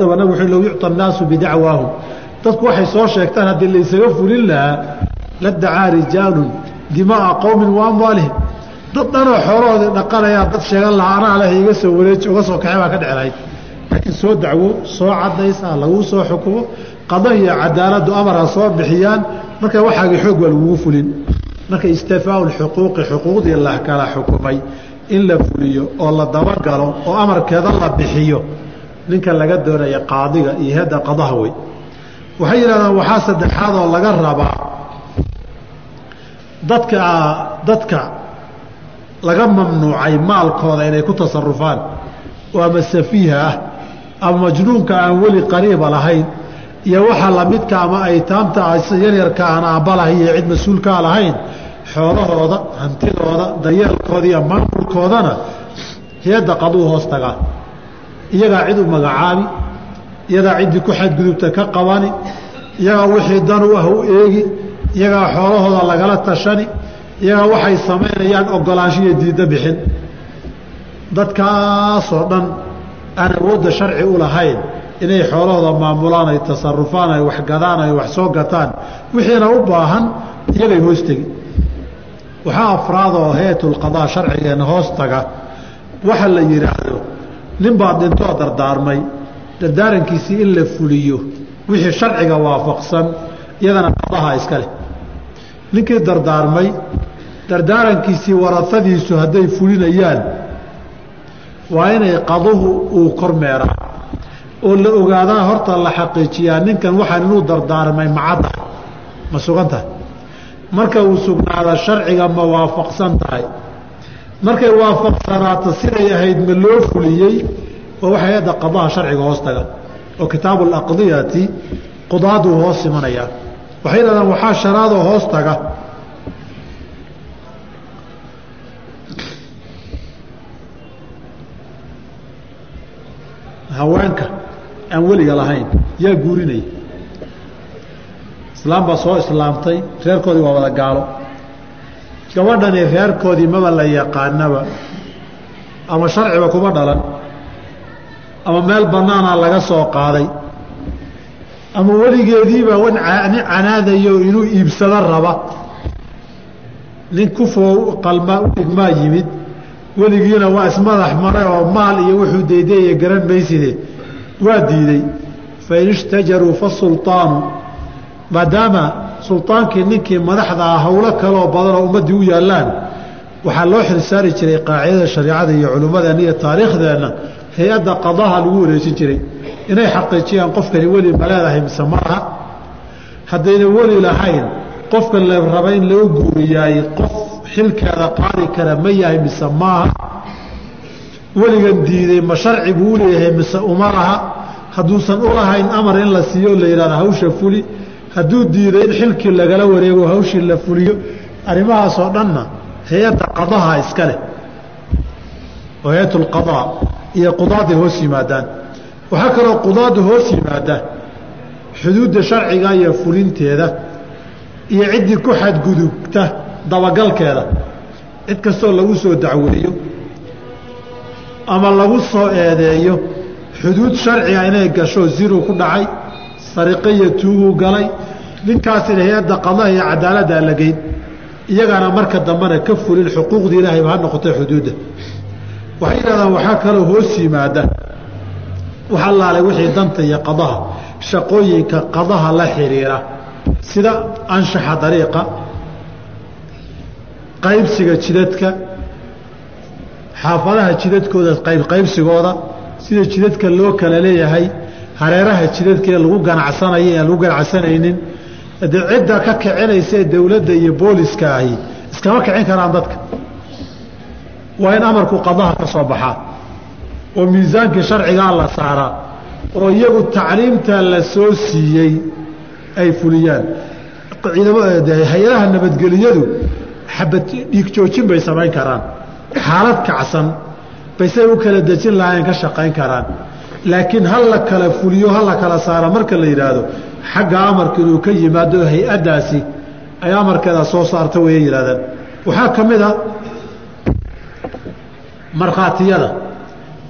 low yucطa annaasu bidacwaahum dadku waxay soo sheegtaan haddii laysaga fulin lahaa la dacaa rijaalun dimaaa qowmin wa amwaalihim. Dad dhanoo xoolahoodii dhaqanayaa dad sheegan lahaa anaa leh iga soo wareeji uga soo kaxay baa ka dheclahayd laakiin soo dacwo soo cadaysa laguu soo xukumo qada iyo cadaaladdu amara soo bixiyaan marka waxaagii xoog waa lagugu fulin. Marka istifaau xuquuqi xuquuqdii la kala xukumay in la fuliyo oo la dabagalo oo amarkeeda la bixiyo ninka laga doonaya qaadiga iyo hedda qadaha wey waxay yidhahdaan waxaa saddexaad oo laga rabaa dadka dadka laga mamnuucay maalkooda inay ku tasarufaan. Oo ama safiiha ah ama majnuunka aan weli qariiba lahayn iyo waxa lamidka ama aytaamta yaryarka aan aabbalahay iyo cid mas'uulkaa lahayn xoolahooda hantidooda dayeelkooda iyo maamulkoodana hay'adda qaduu hoos tagaa iyagaa cid u magacaabi iyagaa ciddii ku xadgudubta ka qabani iyagaa wixii dan u ah u eegi iyagaa xoolahooda lagala tashani iyagaa waxay samaynayaan ogolaanshiyo diiddo bixin. Dadkaasoo dhan aan awoodda sharci u lahayn inay xoolahooda maamulaan ay tasarufaan ay waxgadaan ay wax soo gataan wixiina u baahan iyagay hoos tegi. Waxaa afraadoo hayatulqadaa sharcigeenna hoos taga. Waxa la yidhaahdo nin baa dhintoo dardaarmay dardaarankiisii in la fuliyo wixii sharciga waafaqsan iyadana qadaha iska leh. Ninkii dardaarmay dardaarankiisii warasadiisu hadday fulinayaan waa inay qaduhu uu kormeeraa oo la ogaadaa horta la xaqiijiyaa ninkan waxaan inuu dardaarmay macadda. Ma sugan tahay? Marka uu sugnaada sharciga ma waafaqsan tahay markay waafaqsanaato siday ahayd ma loo fuliyey oo waxay hadda qadaha sharciga hoos oo kitaabu alaqdiyati qudaaduu hoos imanayaa waxay yidhahdaan waxaa sharaadoo hoos haweenka aan weliga lahayn yaa guurinaya islaam baa soo islaamtay reerkoodii waa wada gaalo gabadhani reerkoodii maba la yaqaanaba. Ama sharciba kuma dhalan. Ama meel banaana laga soo qaaday. Ama weligeediiba wan canaadayo inuu iibsado raba. Nin kufoo qalma dhigmaa yimid. Weligiina waa ismadax maray oo maal iyo wuxuu daydeeye garan mayside. Waa diiday fain ishtajaruu fasulطaanu maadaama sulطaankii ninkii madaxda ah howlo kaleoo badan oo ummaddii u yaallaan. Waxaa loo xilsaari jiray qaacidada shareicada iyo culummadeenna iyo taariikhdeenna. Hay'adda qadaha lagu wareejin jiray. Inay xaqiijiyaan qofkani weli ma leedahay mise ma aha. Haddayna weli lahayn qofka la raba in loo guuriyaay qof xilkeeda qaadi kara ma yahay mise maaha weligan diiday ma sharci buu u leeyahay mise uma laha hadduusan u lahayn amar in la siiyo la yidhahdo hawsha fuli hadduu diiday in xilkii lagala wareego hawshii la fuliyo arrimahaasoo dhanna hay'adda qadaha iska leh oo hay'at lqadaa iyo qudaaday hoos yimaadaan. Waxaa kaloo qudaadu hoos yimaada xuduudda sharciga iyo fulinteeda iyo ciddii ku xadgudubta dabagalkeeda. Cid kastoo lagu soo dacweeyo ama lagu soo eedeeyo xuduud sharciga inay gasho ziruu ku dhacay sariqaiyo tuuguu galay. Ninkaasina hay'adda qadaha iyo cadaaladda la geyn iyagana marka dambena ka fulin xuquuqda ilaahayba ha noqotay xuduudda. Waxay yidhahdaan waxaa kaloo hoos yimaada. Wax allaalay wixii danta iyo qadaha. Shaqooyinka qadaha la xiriira. Sida anshaxa dariiqa qaybsiga jidadka xaafadaha jidadkooda qaybqaybsigooda sida jidadka loo kala leeyahay hareeraha jidadkaee lagu ganacsanayo aan lagu ganacsanaynin dee cidda ka kicinaysa ee dowladda iyo booliska ahi iskama kicin karaan dadka. Waa in amarku qadaha ka soo baxaa oo miisaankii sharcigaa la saaraa oo iyagu tacliimta la soo siiyey ay fuliyaan. Hay'adaha nabadgeliyadu xabad dhiig joojin bay samayn karaan. Xaalad kacsan baysay u kala dejin lahayn ka shaqayn karaan laakiin ha la kala fuliyo ha la kala saara marka la yidhaahdo xagga amarka inuu ka yimaado hay'addaasi ay amarkeeda soo saarta waya yidhahdaan waxaa ka mid a markhaatiyada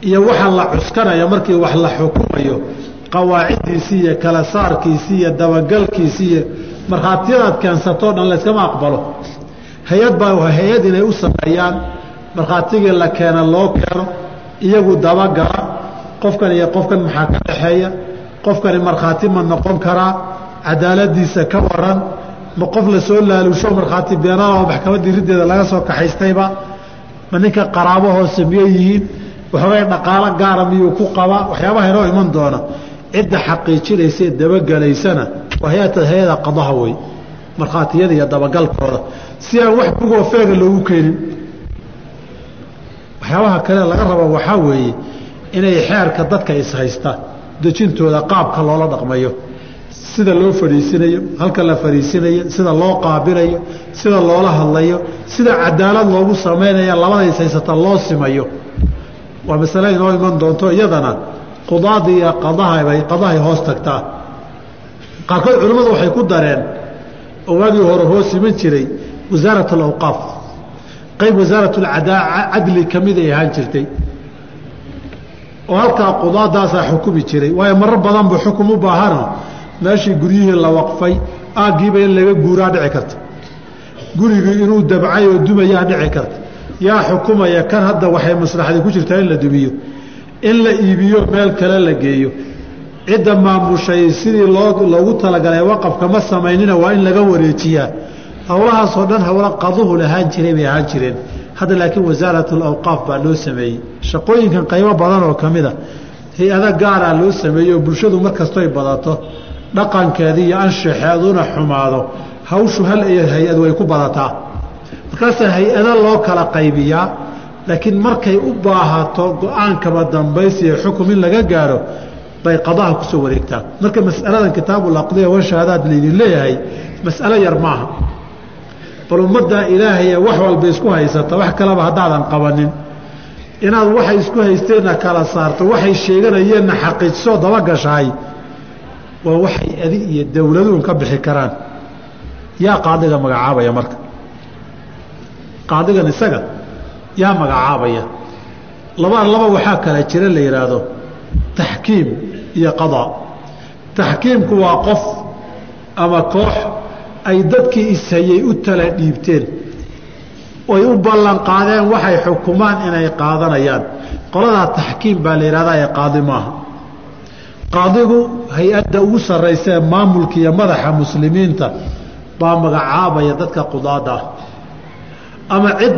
iyo waxa la cuskanaya markii wax la xukumayo qawaaciddiisii iyo kala saarkiisii iyo dabagalkiisii iyo markhaatiyadaad keensatoo dhan layskama aqbalo. Hay'ad baa hay'ad inay u sameeyaan markhaatigii la keena loo keeno iyagu dabagala qofkan iyo qofkan maxaa ka dhexeeya? Qofkani markhaati ma noqon karaa cadaaladiisa ka waran ma qof la soo laalusho markhaati beenaal oo maxkamaddii riddeeda laga soo kaxaystayba? Ma ninka qaraabo hoose miyay yihiin? Waxoogay dhaqaalo gaara miyuu ku qabaa? Waxyaabaha inoo iman doona. Cidda xaqiijinaysa ee dabagelaysana waa hay'ada qadaha wey markhaatiyada iyo dabagalkooda. Si aan wax bugoo feega loogu keenin waxyaabaha kale laga rabo waxaa weeye inay xeerka dadka ishaysta dejintooda qaabka loola dhaqmayo. Sida loo fadhiisinayo halka la fadhiisinayo sida loo qaabilayo sida loola hadlayo sida cadaalad loogu samaynaya labada ishaysata loo simayo. Waa masale inoo iman doonto iyadana qudaada iyo qadahabay qadahay hoos tagtaa. Qaarkood culimmadu waxay ku dareen oo waagii hore hoos iman jiray wasaarat alawqaaf qayb wasaarat cadli ka ay ahaan jirtay oo halkaa qudaadaasaa xukumi jiray. Waayo marar badan buu xukum u baahano meeshii guryihii la waqfay aaggiiba in laga guuraa dhici karta. Gurigii inuu dabcay oo dumayaa dhici karta. Yaa xukumaya kan hadda waxay maslaxdii ku jirtaa in la dumiyo. In la iibiyo meel kale la geeyo. Cidda maamushay sidii loo loogu talagalay waqafka ma samaynina waa in laga wareejiyaa. Howlahaasoo dhan howlo qaduhu lahaan jiray bay ahaan jireen hadda laakiin wasaarat alawqaaf baa loo sameeyey. Shaqooyinkan qaybo badan oo ka mida hay'ada gaaraa loo sameeyey oo bulshadu mar kastoy badato dhaqankeedii iyo anshaxeeduna xumaado. Hawshu hal hay'ad way ku badataa. Markaasaa hay'ada loo kala qaybiyaa laakiin markay u baahato go'aankaba dambaysiyo xukum in laga gaaro bay qadaha ku soo wareegtaa. Marka masaladan kitaabulaqdiya washahaadaad laydin leeyahay mas'alo yar maaha bal ummaddaa ilaahaye wax walba isku haysata wax kaleba haddaadan qabanin. Inaad waxay isku haysteenna kala saarto waxay sheeganayeenna xaqiijisoo dabagashahay waa waxay adi iyo dowladuun ka bixi karaan. Yaa qaadiga magacaabaya marka. Qaadigan isaga yaa magacaabaya. Laba laba waxaa kala jira la yidhaahdo taxkiim iyo qadaa taxkiimku waa qof ama koox ay dadkii ishayay u tala dhiibteen. Oy u ballan qaadeen waxay xukumaan inay qaadanayaan. Qoladaa taxkiim baa la yidhahdaa ee qaadi maaha. Qaadigu hay'adda ugu sarraysa ee maamulka iyo madaxa muslimiinta baa magacaabaya dadka qudaada ah ama cid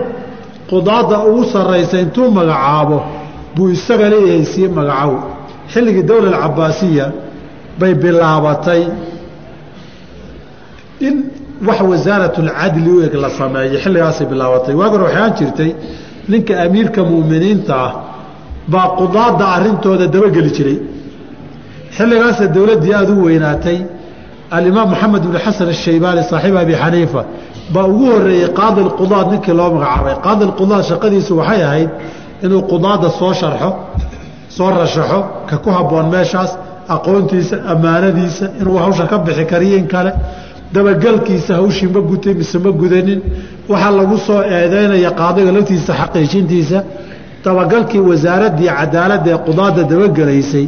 qudaadda ugu sarraysa intuu magacaabo buu isaga leeyahay sii magacow. Xilligii dowla alcabaasiya bay bilaabatay in wax wasaaratulcadli u eg la sameeyo xilligaasay bilaabatay. Hore waxaan jirtay ninka amiirka mu'miniinta ah baa qudaadda arrintooda dabageli jiray. Xilligaasa dowladdii aada u weynaatay alimaam moxamed bn xasan ashaybaani saaxiib abi xaniifa baa ugu horeeyey qaadi lqudaad ninkii loo magacaabay. Qaadi lqudaad shaqadiisu waxay ahayd inuu qudaadda soo sharxo soo rashaxo ka ku habboon meeshaas aqoontiisa ammaanadiisa inuu hawsha ka bixi kariyo kale dabagelkiisa hawshii ma gutay mise ma gudanin. Waxaa lagu soo eedeynaya qaadiga laftiisa xaqiijintiisa dabagalkii wasaaraddii cadaaladda ee qudaadda dabagelaysay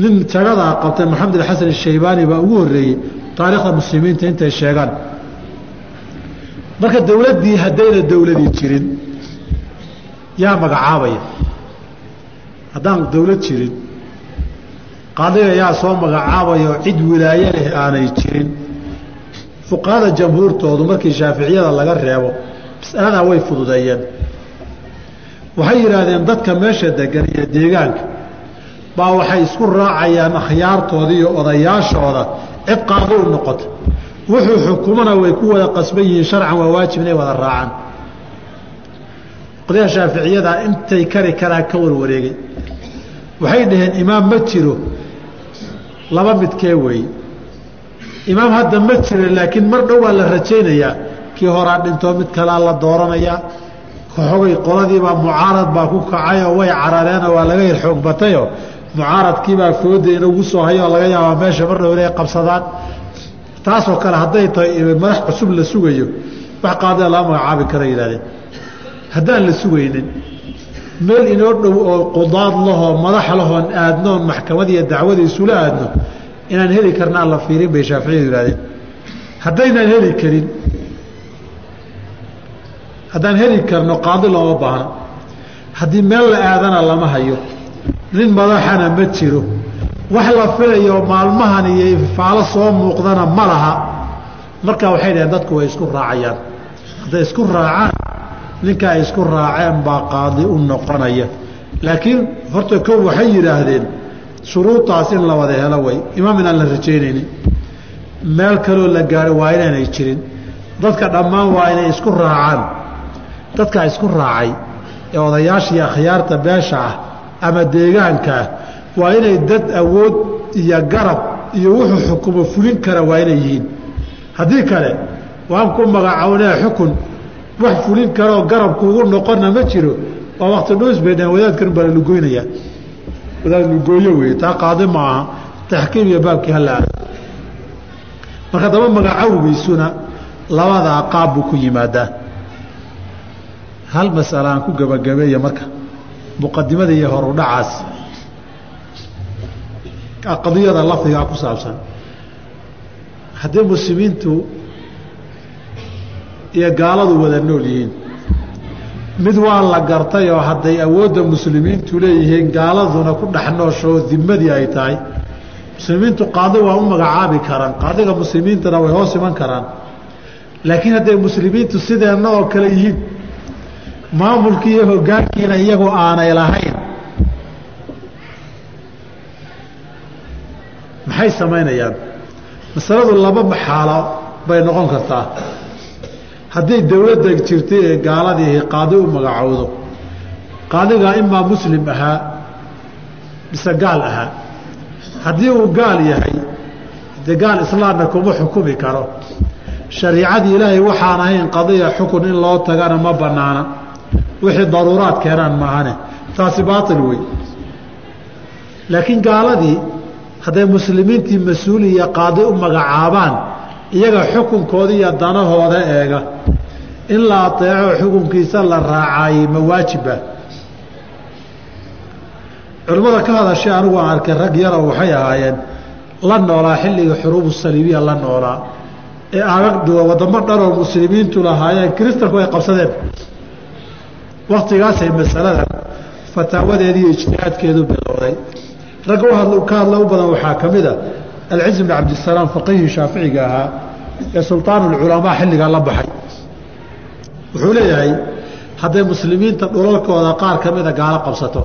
nin jagadaa qabtay maxamed alxasan ashaybaani baa ugu horeeyey taariikhda muslimiinta intay sheegaan. Marka dowladdii haddayna dowladii jirin yaa magacaabaya. Haddaan dowlad jirin qaadiga yaa soo magacaabayo cid wilaaye leh aanay jirin fuqahada jamhuurtoodu markii shaaficiyada laga reebo masaladaa way fududeeyeen waxay yidhaahdeen dadka meesha degan iyo deegaanka baa waxay isku raacayaan akhyaartooda iyo odayaashooda cid qaado u noqota wuxuu xukumana way ku wada qasban yihiin sharcan waa waajib inay wada raacaan. Qodyaha shaaficiyada intay kari karaan ka warwareegay. Waxay dhaheen imaam ma jiro laba midkee weeye imaam hadda ma jiro laakiin mar dhow waa la rajaynayaa. Kii horaa dhintoo mid kalaa la dooranayaa xogay qoladiibaa mucaarad baa ku kacayoo way carareenoo waa laga yar xoog batayoo. Mucaaradkiibaa fooda inagu soo hayoo laga yaabaa meesha mar dhow inay qabsadaan. Taasoo kale hadday tahay madax cusub la sugayo. Wax qaadida lama magacaabi kara yidhahdeen haddaan la sugaynin meel inoo dhow oo qudaad lahoo madax lahoon aadnoon maxkamad iyo isula aadno inaan heli karna aan la fiirin bay shaaficiyadu yihahdeen haddaynaan heli karin haddaan heli karno qaadi looma baahno haddii meel la aadana lama hayo nin madaxana ma jiro. Wax la filayo maalmahan iyo ifaalo soo muuqdana ma laha. Markaa waxay dhaheen dadku way isku raacayaan. Hadday isku raacaan ninka ay isku raaceen baa qaadi u noqonaya. Laakiin horta kow waxay yidhaahdeen shuruudaas in la wada helo way. Imaam inaan la rajaynaynin meel kaloo la gaaro waa inaanay jirin. Dadka dhammaan waa inay isku raacaan. Dadkaa isku raacay ee odayaashii akhyaarta beesha ah ama deegaanka ah waa inay dad awood iyo garab iyo wuxuu xukumo fulin kara waa inay yihiin. Haddii kale waan ku magacownee xukun. Wax fulin karaoo garabkuugu noqonna ma jiro. Waa wakti dhuus bay dhaheen wadaadkan baa lalugoynaya wadaad lugooyo wey taa qaadi ma aha taxkiim iyo baabkii hala aado. Marka daba magacowgiisuna labadaa qaab buu ku yimaadaa. Hal masala aan ku gebagabeeya marka muqadimada iyo horudhacaas qadiyada lafdigaa ku saabsan. Haddii muslimiintu iyo gaaladu wada nool yihiin mid waa la gartay oo hadday awoodda muslimiintu leeyihiin gaaladuna ku dhex nooshoo dimadii ay tahay. Muslimiintu qaadi waa u magacaabi karaan. Qaadiga muslimiintana way hoos iman karaan. Laakiin hadday muslimiintu sideenna oo kale yihiin maamulkii iyo hoggaankiina iyagu aanay lahayn. Maxay samaynayaan? Masaladu laba maxaalo bay noqon kartaa haddii dowladda jirtay ee gaaladiihi qaadi u magacowdo qaadigaa imaa muslim ahaa mise gaal ahaa. Haddii uu gaal yahay dee gaal islaamna kuma xukumi karo. Shariicadii ilaahay waxaan ahayn qadiya xukun in loo tagana ma banaana wixii daruuraad keenaan maahane. Taasi baail wey laakiin gaaladii hadday muslimiintii mas'uul iyo qaadi u magacaabaan iyaga xukunkoodi iyo danahooda eega. In la ateeco xukunkiisa la raacaayey ma waajiba culimmada ka hadashay anigu aan arkay rag yaroo waxay ahaayeen la noolaa xilligii xuruubu saliibiya la noolaa. Ee aagagdhuwa wadamo dhanoo muslimiintu lahaayeen kiristanku ay qabsadeen. Waktigaasay masaladan fataawadeedi iyo ijtihaadkeedu bilowday. Ragga ka hadla u badan waxaa ka mid a alciz bn cabdisalaam faqihii shaaficiga ahaa ee sulطaanulculamaa xilligaa la baxay wuxuu leeyahay hadday muslimiinta dhulalkooda qaar ka mida gaalo qabsato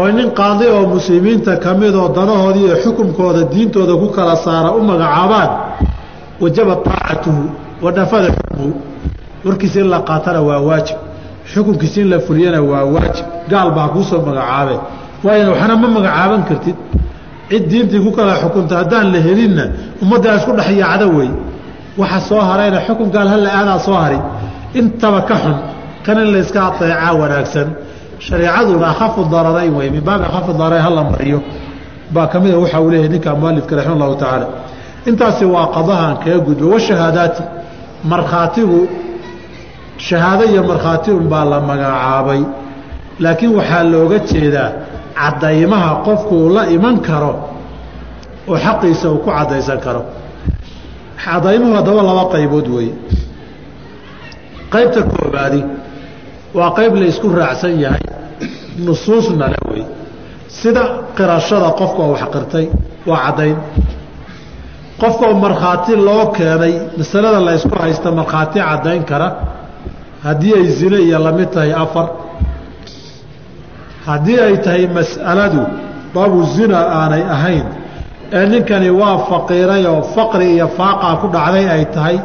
oo nin qaadi oo muslimiinta ka midoo danahoodii iyo xukumkooda diintooda ku kala saara u magacaabaan wajaba aacatuhu wanafada xukmuhu warkiisa in la qaatana waa waajib xukunkiisa in la fuliyana waa waajib gaal baa kuusoo magacaabe waayo waxna ma magacaaban kartid cid diintii ku kala xukunta haddaan la helinna ummaddaa isku dhex yaacda wey waxa soo harayna xukun gaal hala aadaa soo hari intaba ka xun kan in layska ateecaa wanaagsan. Shareecaduna akhafu dararayn wey min baabi akhafu dararayn hala mariyo. Baa ka mida waxa uu leeyahay ninka mualifka raxima allahu tacaala. Intaasi waa qadahan kaga gudbo washahaadaati markhaatigu shahaado iyo markhaati unbaa la magacaabay. Laakiin waxaa looga jeedaa caddaymaha qofku uu la iman karo oo xaqiisa uu ku caddaysan karo. Caddaymuhu haddaba laba qaybood weeye. Qaybta koobaadi waa qayb la isku raacsan yahay nusuusna wey sida qirashada qofka wax qirtay waa caddayn. Qofkaoo markhaati loo keenay masalada la haysta markhaati caddayn kara haddii ay zine iyo la mid tahay afar haddii ay tahay mas'aladu baabu zina aanay ahayn ee ninkani waa faqiiray oo faqri iyo faaqaa ku dhacday ay tahay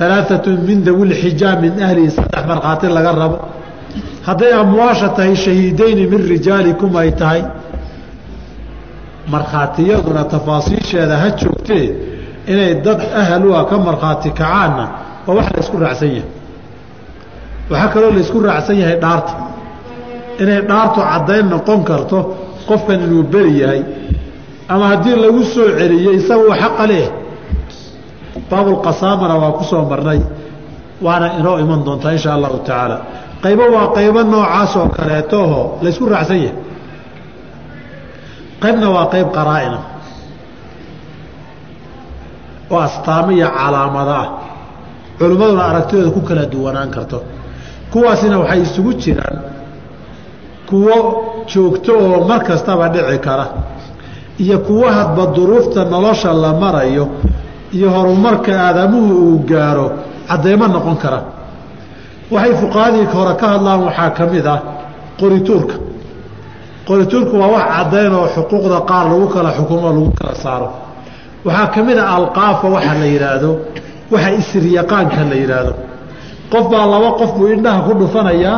alaaatun min dawilxijaa min ahlihi saddex markhaati laga rabo. Hadday amwaasha tahay shahiidayni min rijaalikum ay tahay markhaatiyaduna tafaasiisheeda ha joogtee inay dad ahal ah ka markhaati kacaanna waa wax la raacsan yahay. Waxaa kaloo la raacsan yahay dhaarta inay dhaartu caddayn noqon karto qofkan inuu beri yahay ama haddii lagu soo celiyey isaguu xaqa leh. Baabulqasaamana waa ku soo marnay waana inoo iman doontaa insha allahu tacaala. Qaybo waa qaybo noocaas oo kaleetoho laysku raacsan yahay. Qaybna waa qayb qaraa'ina oo astaamo iyo calaamado ah. Culimmaduna aragtidooda ku kala duwanaan karto. Kuwaasina waxay isugu jiraan kuwo joogto oo mar kastaba dhici kara iyo kuwo hadba duruufta nolosha la marayo iyo horumarka aadamuhu uu gaaro cadeymo noqon kara. Waxay fuqahadii hore ka hadlaan waxaa ka mid ah qorituurka. Qorituurku waa wax caddayn oo xuquuqda qaar lagu kala xukumo lagu kala saaro. Waxaa ka mid a alqaafa waxa la yidhaahdo waxa isiryaqaanka la yidhaahdo qof baa laba qof buu indhaha ku dhufanayaa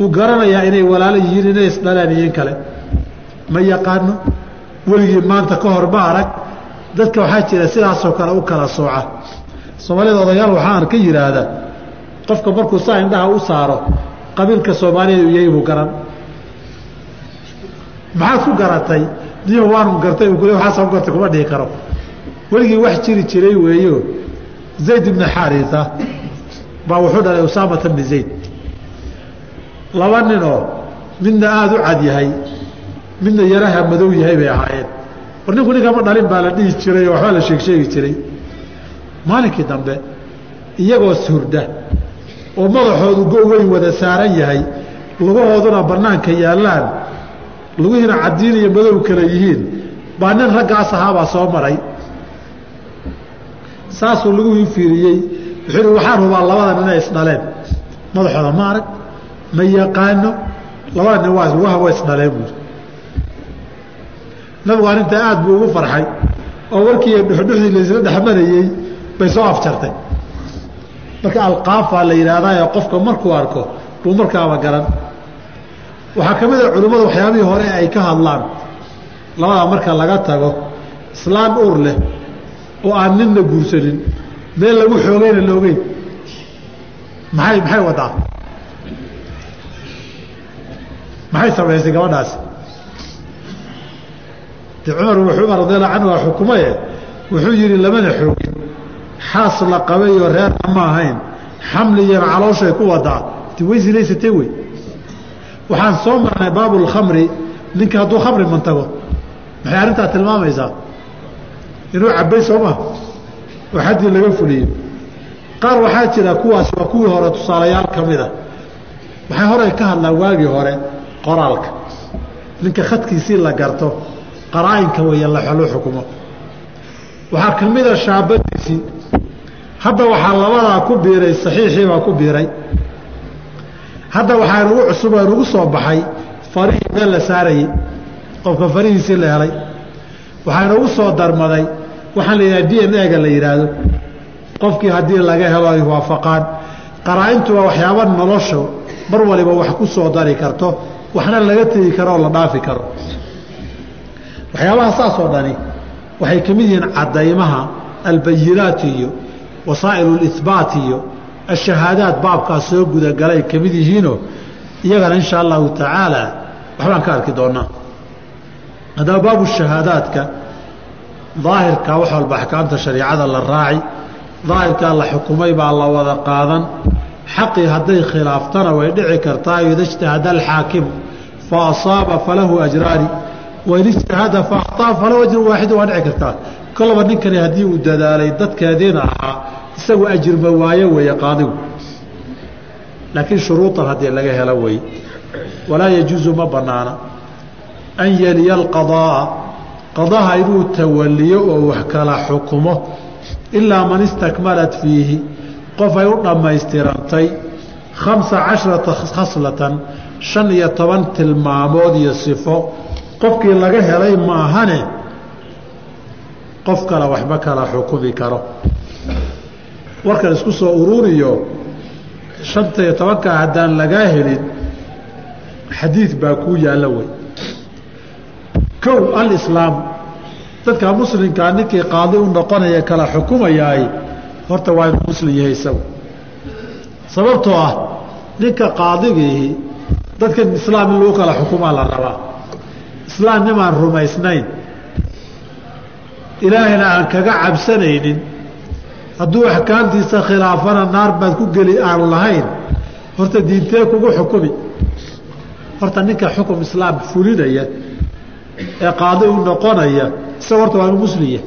uu garanayaa inay walaalo yihiin inay isdhaleen iyo in kale. Ma yaqaano? Weligii maanta ka hor ma arag. Dadka waxaa jira sidaasoo kale u kala sooca. Soomaalida odayaal waxaan ka yidhaahdaa qofka markuu saa indhaha u saaro qabiilka soomaaliyeed u yahay buu garan. Maxaad ku garatay? Niyo waanu gartay kule waxaasa ku gartay kuma dhihi karo. Weligii wax jiri jiray weeyo. Zayd ibni xaarisa baa wuxuu dhalay usaamata bni zayd laba ninoo midna aada u cad yahay midna yaraha madow yahay bay ahaayeen. War ninku ninkama dhalin baa la dhihi jiray oo waxbaa la sheeg sheegi jiray. Maalinkii dambe iyagoo surda oo madaxoodu go-weyn wada saaran yahay lugahooduna bannaanka yaallaan lugihiina caddiin iyo madow kale yihiin baa nin raggaas ahaabaa soo maray. Saasuu lagu fiiriyey wuxuu hi waxaan hubaa labada nin ay isdhaleen madaxooda ma arag ma yaqaano? Labada nin waa lugaha waa isdhaleen buuri. Nabigu arrintaa aad buu ugu farxay oo warkii dhuxdhuxdii laysla dhexmarayey bay soo afjartay. Marka alqaafaa la yidhaahdaa qofka markuu arko buu markaaba garan. Waxaa ka mid a culimmadu waxyaabihii hore ay ka hadlaan. Labadaa marka laga tago islaan uur leh oo aan ninna guursanin meel lagu xoogayna la ogeyn maxay maxay wadaa maxay samaysay gabadhaasi de cumar cumar radiallahu canhu waa xukumaye. Wuxuu yidhi lamana xoogin. Xaas la qabayoo reerna ma ahayn. Xamliyan calooshay ku wadaa. Ti way sinaysatee wey. Waxaan soo marnay baabulkhamri ninka hadduu khamri mantago maxay arrintaa tilmaamaysaa? Inuu cabbay soo maa oo xaddii laga fuliyo. Qaar waxaa jira kuwaasi waa kuwii hore tusaalayaal ka mida waxay horey ka hadlaan waagii hore qoraalka. Ninka khadkiisii la garto qaraa'inka weeye laxolo xukumo. Waxaa ka mida shaabadiisii hadda waxaa labadaa ku biiray saxiixii baa ku biiray. Hadda waxaa nagu cusub nagu soo baxay. Farihii meel la saarayey qofka farihiisii la helay. Waxaa nagu soo darmaday. Waxaan la yidhaha d n a-ga la yidhaahdo. Qofkii haddii laga helo ay waafaqaan. Qaraa-intu waa waxyaaba nolosha mar waliba wax ku soo dari karto waxna laga tegi karo oo la dhaafi karo. Waxyaabaha saas oo dhani waxay ka mid yihiin caddaymaha albayinaat iyo wasaa'ilu lihbaat iyo ashahaadaad baabkaas soo gudagalay ka mid yihiinoo iyagana insha allahu tacaala waxbaan ka arki doonaa. Haddaba baabu shahaadaadka daahirka wax walba axkaamta shariicada la raaci daahirkaa la xukumay baa la wada qaadan xaqii hadday khilaaftana way dhici kartaa ida ijtahada alxaakimu fa asaaba falahu ajraani. Wain ijtahada fa akhطaa falahu ajru waaxidu waa dhici kartaa. Kolaba ninkani haddii uu dadaalay dadkeediina ahaa isagu ajirma waayo weeye qaadigu laakiin shuruudan haddii laga helo weeye walaa yajuusu ma banaana an yeliya alqadaa'a. Qadaha inuu tawaliyo oo wax kala xukumo ilaa man istakmalat fiihi qof ay u dhammaystirantay khamsa casharata khaslatan shan iyo toban tilmaamood iyo sifo. Qofkii laga helay maahane qof kale waxba kala xukumi karo. Warkan isku soo ururiyo shanta iyo tobankaa haddaan lagaa helin xadiid baa kuu yaalla wey. Kow alislaam dadka muslimkaa ninkii qaadi u noqonaya kala xukumayaay horta waa inuu muslim yahay isagu. Sababtoo ah ninka qaadigiihi dadkan islaam in lagu kala xukumaa la rabaa. Islaam nimaan rumaysnayn. Ilaahayna aan kaga cabsanaynin. Hadduu axkaamtiisa khilaafana naar baad ku geli aan lahayn horta diintee kugu xukumi. Horta ninka xukum islaam fulinaya ee qaadi u noqonaya isaga horta waa inu muslimya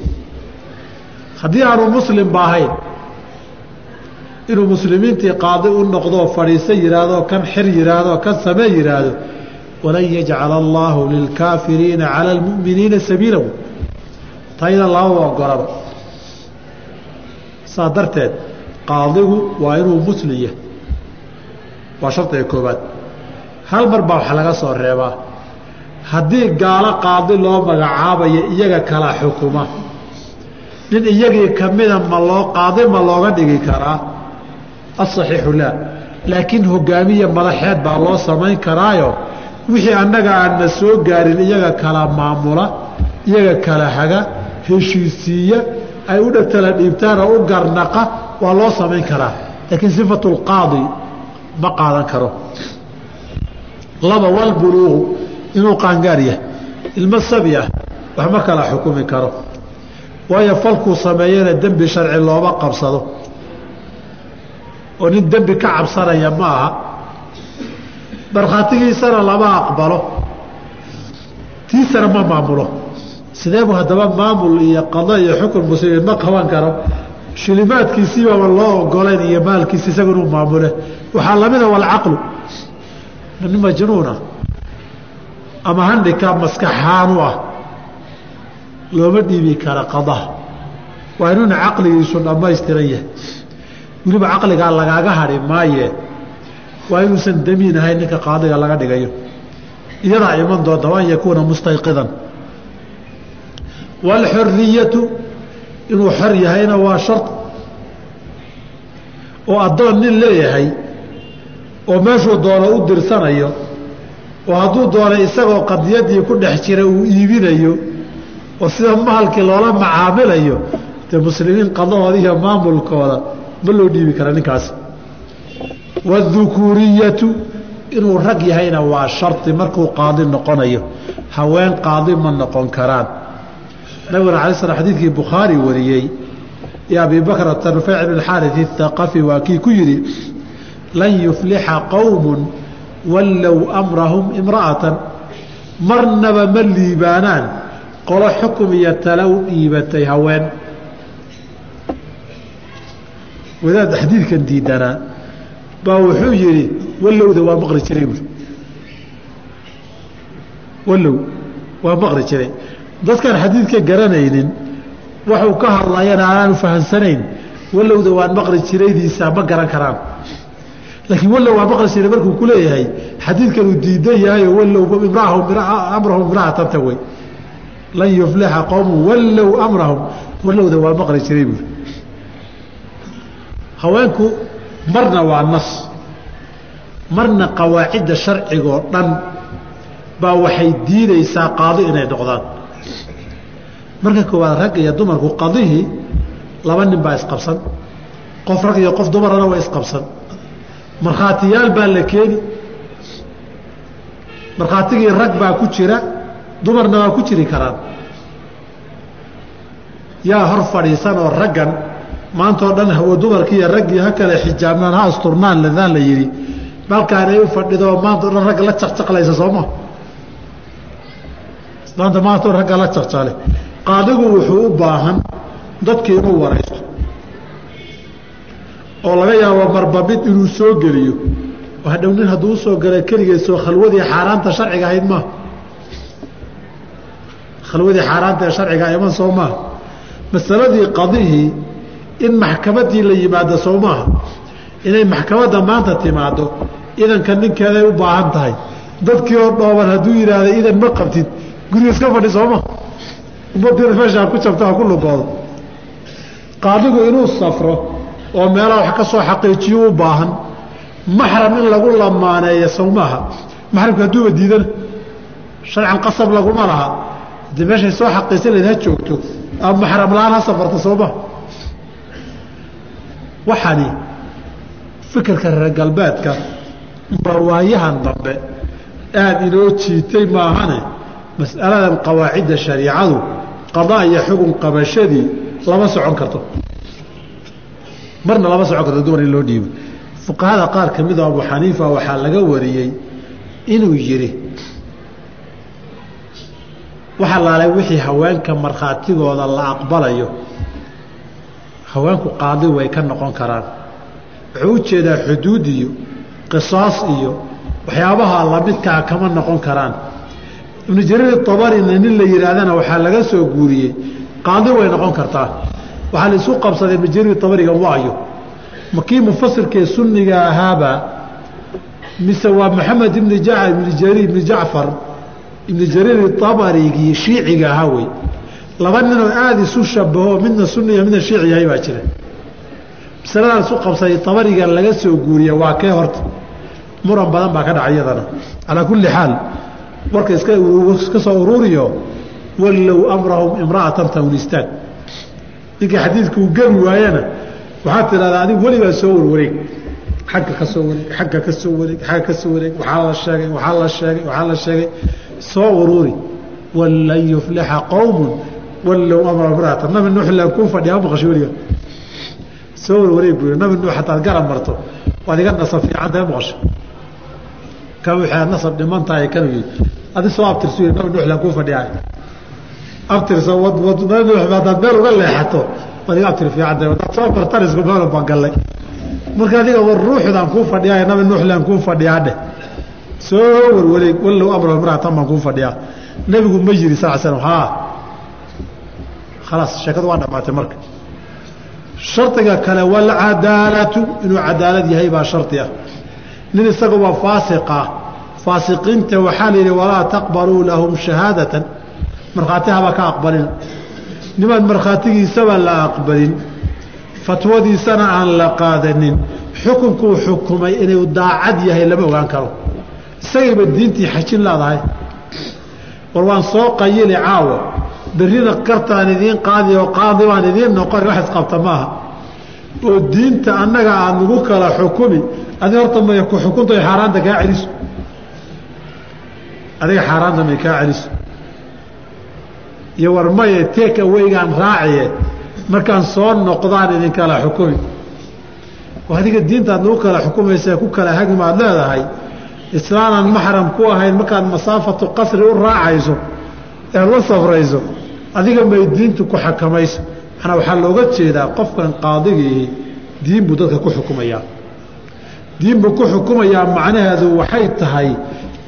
haddii aanu muslimba ahayn inuu muslimiintii qaadi u noqdoo fadhiiso yidhaahdo kan xir yidhaahdo kan samee yidhaahdo walan yajcala allaahu lilkaafiriina cala almu'miniina sabiila. Tayna lama ogolaba saa darteed qaadigu waa inuu muslim yahay waa shardiga koobaad hal mar baa wax laga soo reebaa. Haddii gaalo qaadi loo magacaabayo iyaga kala xukuma. Nin iyagii kamida ma loo qaadi ma looga dhigi karaa asaxiixu laa. Laakiin hogaamiye madaxeed baa loo samayn karaayo. Wixii annaga aanna soo gaarin iyaga kala maamula iyaga kala haga heshiisiiya ay u dhegtala dhiibtaanoo u garnaqa waa loo samayn karaa. Laakiin sifatu lqaadi ma qaadan karo. Laba walbuluuqu inuu qaangaar yahay. Ilmo sabi ah wax ma kala xukumi karo. Waayo falkuu sameeyana dembi sharci looma qabsado oo nin dembi ka cabsanaya ma aha markhaatigiisana lama aqbalo. Tiisana ma maamulo. Sideebu haddaba maamul iyo qado iyo xukun muslimiin ma qaban karo? Shilimaadkiisiibaba loo ogolayn iyo maalkiisa isaga inuu maamule. Waxaa lamida walcaqlu nin majnuuna. Ama handhika maskaxaanu ah. Looma dhiibi kara qadaha waa inuuna caqligiisu dhammaystiran yahay weliba caqligaa lagaaga hadhi maaye. Waa inuusan damiin ahayn ninka qaadiga laga dhigayo. Iyadaa iman doonta waan yakuuna mustayqidan. Waalxoriyatu inuu xor yahayna waa shar oo addoon nin leeyahay oo meeshuu doono u dirsanayo oo hadduu doona isagoo qadiyadii ku dhex jira uu iibinayo oo sida mahalkii loola macaamilayo dee muslimiin qadahooda iyo maamulkooda ma loo dhiibi kara ninkaas. Wadukuuriyatu inuu rag yahayna waa shardi markuu qaadi noqonayo. Haween qaadi ma noqon karaan. Nabiguna alay slam xadiidkii bukhaari wariyey iyo abi nufeyc bn xaaris اthaqafi waa kii ku yidhi lan yuflixa qowmu wallow amrahum imra'atan. Marnaba ma liibaanaan. Qolo xukum iyo tala u dhiibatay haween wadaad xadiidkan diidanaa baa wuxuu yidhi wallowda waa maqri jiray buui wallow waa maqri jiray. Dadkaan xadiidka garanaynin waxuu ka hadlayana aanaan fahamsanayn wallowda waan maqri jiraydiisa ma garan karaan. Laakiin wallow waa maqri jiray markuu ku leeyahay xadiidkan uu diidan yahayo wallow amrahum imra'atanta wey lan yuflixa qowmu wallow amrahum. Wallowda waa maqri jiray buui haweenku marna waa nas. Marna qawaacidda sharcigoo dhan baa waxay diidaysaa qaadi inay noqdaan. Marka koowaad rag iyo dumarku qadihii laba nin baa isqabsan. Qof rag iyo qof dumarana waa isqabsan. Markhaatiyaal baa la keeni. Markhaatigii rag baa ku jira dumarna waa ku jiri karaan. Yaa hor fadhiisan oo raggan maantao dhan hawo dumarkiiyo raggii ha kale xijaabnaan ha asturnaan ladaan la yidhi. Balkaanay u fadhido maantao dhan ragga la jaqjaqlaysa sooma maanta maantao ragga la jaqjaqle qaadigu wuxuu u baahan dadkii inuu waraysto. Oo laga yaabo marba mid inuu soo geliyo. Hadhow nin hadduu u soo galay keligeesoo khalwadii xaaraanta sharciga ahayd maaha khalwadii xaaraanta ee sharciga iman soo maaha masaladii qadihii in maxkamaddii la yimaado soo maaha. Inay maxkamadda maanta timaado idanka ninkeeday u baahan tahay. Dadkii oo dhooban hadduu yidhaahda idan ma qabtid guriga iska fadhi sooma ummaddiina meeshaa ku jabto ha ku lugoodo qaadigu inuu safro oo meelaha wax ka soo xaqiijiyo u baahan maxram in lagu lamaaneeyo sow maaha. Maxramka hadduuba diidana sharcan qasab laguma laha. Haddii meeshay soo xaqiisan layd joogto. Ama maxram la'aan ha safarta soo maha waxani fikirka reer galbeedka baa waayahan dambe aada inoo jiitay maahane mas'aladan qawaacidda shariicadu qadaa iyo xugun qabashadii lama socon karto. Marna lama socon karto dumar in loo dhiibo. Fuqahada qaar ka midoo abu xaniifa waxaa laga wariyey inuu yidhi waxa laalay wixii haweenka markhaatigooda la aqbalayo haweenku qaadi way ka noqon karaan. Wuxuu u xuduud iyo qisaas iyo waxyaabaha lamidkaa kama noqon karaan. Ibnu jariir abarina nin la yidhaahdana waxaa laga soo guuriyey. Qaadi way noqon kartaa. Waxaa la isu qabsaday ibnu jariir abariga waayo makii mufasirkee sunniga ahaabaa mise waa maxamed ibni jariir ibni jacfar ibni jariir abarigii shiiciga ahaa wey laba ninoo aada isu shabaho midna sunniya midna shiici yahay baa jira. Masaladaa isu qabsaday abariga laga soo guuriya waa kee horta? Muran badan baa ka dhacay iyadana. Calaa kulli xaal warka iska soo uruuriyo wallow amrahum imra'atan tawnistaag ninkii xadiidka uu geli waayana waxaad tidhahdaa adig welibaa soo warwareeg agga ka soo wareeg agga ka soo wareeg agga ka soo wareeg waxaa la sheegay waxaa la sheegay waxaa la sheegay. Soo uruuri walan yuflixa qowmun wallow amra imra'atan nabi nuux laan kuu fadhiya ma maqasho weliga. Soo warwareeg buu nabi nuux hataad garab marto waad iga nasab fiicantahay maqasho kan waxaa nasab dhiman tahay kanuu yii adi soo abtirsu nabi nuux laan kuu fadhiyaa. Abtirsa nabi nuux hadaad meel uga leexato waad iga abtir fiicantahay hadaad soo bartan isku meel baan gallay. Marka adiga war ruuxdaan kuu fadhiyaa nabi nuux laan kuu fadhiyaa dheh soo warwareeg wallow amra imra'atan baan kuu fadhiyaa. Nebigu ma yiri sal slam haa khalaas sheekadu waa dhamaatay marka shardiga kale walcadaalatu inuu cadaalad yahay baa shardi ah nin isaga waa faasiqa faasiqiinta waxaa la yidhi walaa taqbaluu lahum shahaadatan markhaati haba ka aqbalina nimaan markhaatigiisaba la aqbalin fatwadiisana aan la qaadanin xukunkuu xukumay inuu daacad yahay lama ogaan karo isagayba diintii xajin leedahay war waan soo qayili caawa berrina kartaan idiin qaadi oo qaadi baan idiin noqon wax isqabta maaha. Oo diinta annaga aad nagu kala xukumi adi horta may ku xukunta xaaraanta kaa celiso. Adiga xaaraanta may kaa celiso. Iyo war maye teek aweygaan raaciye markaan soo noqdaan idinkala xukumi. Oo adiga diinta nagu kala xukumaysa ku kala hagma ad leedahay. Islaanaan maxram ku ahayn markaad masaafatu qasri u raacayso ead la safrayso adiga may diintu ku xakamayso manaa waxaa looga jeedaa qofkan qaadigii diin buu dadka ku xukumayaa diin buu ku xukumayaa macnaheedu waxay tahay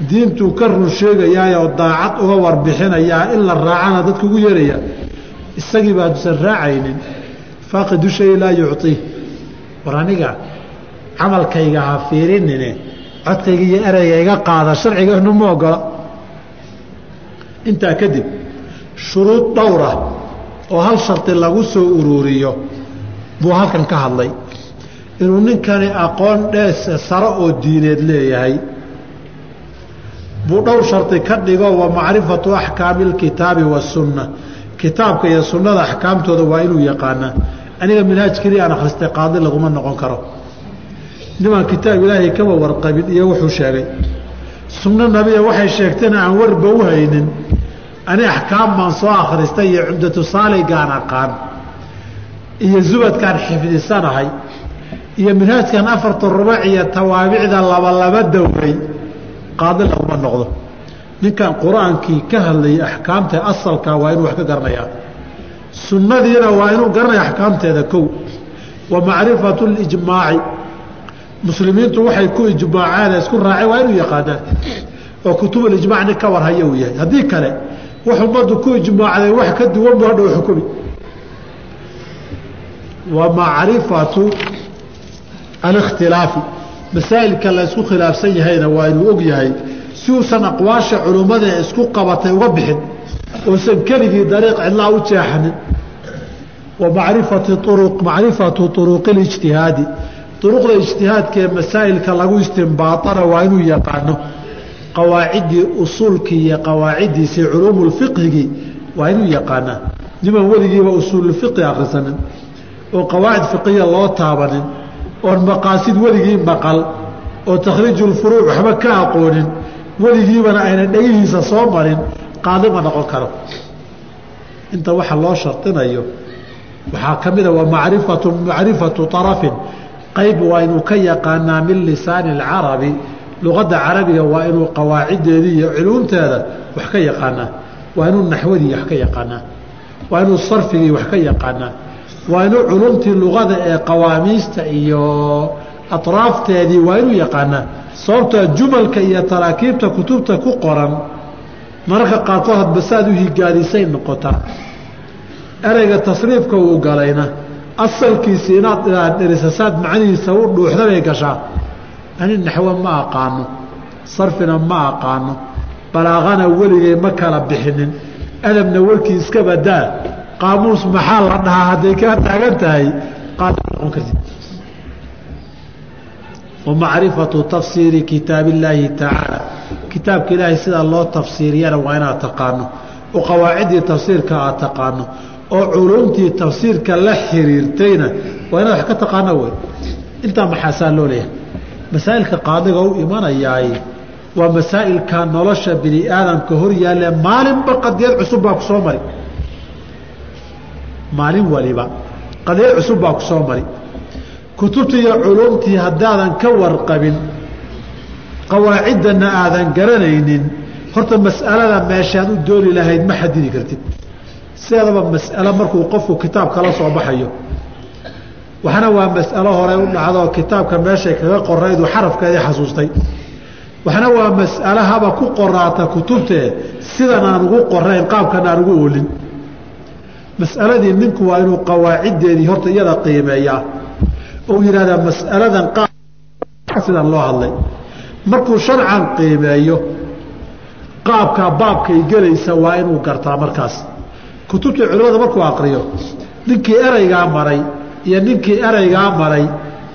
diintuu ka run sheegayaayoo daacad uga warbixinayaa in la raacana dadka ugu yeeraya. Isagii baa dusan raacaynin faaqidu shay laa yucطii war aniga camalkayga ha fiirinine codkayga iyo ereyga iga qaada sharciga inu ma intaa kadib shuruud dhowra oo hal shardi lagu soo uruuriyo buu halkan ka hadlay. Inuu ninkani aqoon dhees saro oo diineed leeyahay buu dhowr shardi ka dhigo wa macrifatu axkaami اlkitaabi wasunna kitaabka iyo sunnada axkaamtooda waa inuu yaqaanaa. Aniga minhaaj aan akhristay qaadi laguma noqon karo. Nimaan kitaab ilaahay kaba warqabin iyo wuxuu sheegay sunno nabiya waxay sheegtayna aan warba u haynin ani axkaam baan soo akhristay iyo cumdatu saaligaan aqaan iyo zubadkaan xifdisanahay iyo minhaajkan afarta rubac iyo tawaabicda labalaba dowray qaadi laguma noqdo. Ninkan qur'aankii ka hadlayay axkaamta asalka waa inuu wax ka garanayaa. Sunnadiina waa inuu garanaya axkaamteeda kow. Wa macrifatu lijmaaci muslimiintu waxay ku ijmaaceen isku raaceen waa inuu yaqaanaan. Oo kutubulijmac nin warhaya uu yahay. Haddii kale wax ummaddu ku ijmaacday wax ka duwan buu hadhow xukumi. Wa macrifatu alikhtilaafi. Masaa'ilka la isku khilaafsan yahayna waa inuu og yahay si uusan aqwaasha culummada ee isku qabatay uga bixin uusan keligii dariiq cidlaa u jeexanin wa macrifati uruq macrifatu uruqi lijtihaadi uruqda ijtihaadkaee masaa'ilka lagu istimbaatana waa inuu yaqaano qawaaciddii usuulkii iyo qawaaciddiisii culuumulfiqhigii waa inuu yaqaanaa. Niman weligiiba usuululfiqhi akhrisanin oo qawaacid fiqiya loo taabanin oon maqaasid weligii maqal oo takhriijulfuruuc waxba ka aqoonin weligiibana ayna dhegihiisa soo marin qaadi noqon karo. Inta waxa loo shardinayo waxaa ka mida waa macrifatu macrifatu arafin qayb waa inuu ka yaqaanaa min lisaani alcarabi luqadda carabiga waa inuu qawaaciddeedii iyo culuumteeda wax ka yaqaanaa waa inuu naxwadii wax ka yaqaanaa waa inuu sarfigii wax ka yaqaanaa waa inuu culumtii luqada ee qawaamiista iyo atraafteedii waa inuu yaqaanaa sababtoo jumalka iyo taraakiibta kutubta ku qoran mararka qaarkood hadbasaad u higaadisay noqotaa ereyga tasriifka uu galayna asalkiisi inaad dhirisasaad macnihiisa u dhuuxda bay gashaa ani naxwo ma aqaano sarfina ma aqaano balaaqana weligay ma kala bixinin. Adabna warkii iska badaa qaamuus maxaa la dhahaa hadday kaa taagan tahay wamacrifatu tafsiiri kitaab illaahi tacaala kitaabka ilaahay sidaa loo tafsiiriyana waa inaad taqaano oo qawaaciddii tafsiirka aad taqaano oo culumtii tafsiirka la xiriirtayna waa inaad wax ka taqaano wey. Intaa maxaasaa loo leeyahay masaa'ilka qaadiga u imanayaay waa masaa'ilka nolosha bini aadamka hor yaalle maalinba qadiyad cusub baa ku soo mari maalin waliba qadiyad cusub baa ku soo mari kutubtii iyo culumtii haddaadan ka warqabin qawaaciddana aadan garanaynin horta mas'alada meeshaad u dooli lahayd ma xadidi kartid. Sideedaba mas'alo markuu qofku kitaab kala soo baxayo waxna waa mas'alo hore u dhacdoo kitaabka meeshay kaga qorayduu xarafkeedii xasuustay. Waxna waa mas'alo haba ku qoraata kutubtee sidan aan ugu qorayn qaabkan aan ugu oolin. Mas'aladii ninku waa inuu qawaaciddeedii horta iyada qiimeeyaa ou yidhahdaa mas'aladan sidan loo hadlay. Markuu sharcan qiimeeyo qaabkaa baabkay gelaysa waa inuu gartaa markaas. Kutubtii culimada markuu aqriyo ninkii ereygaa maray iyo ninkii ereygaa maray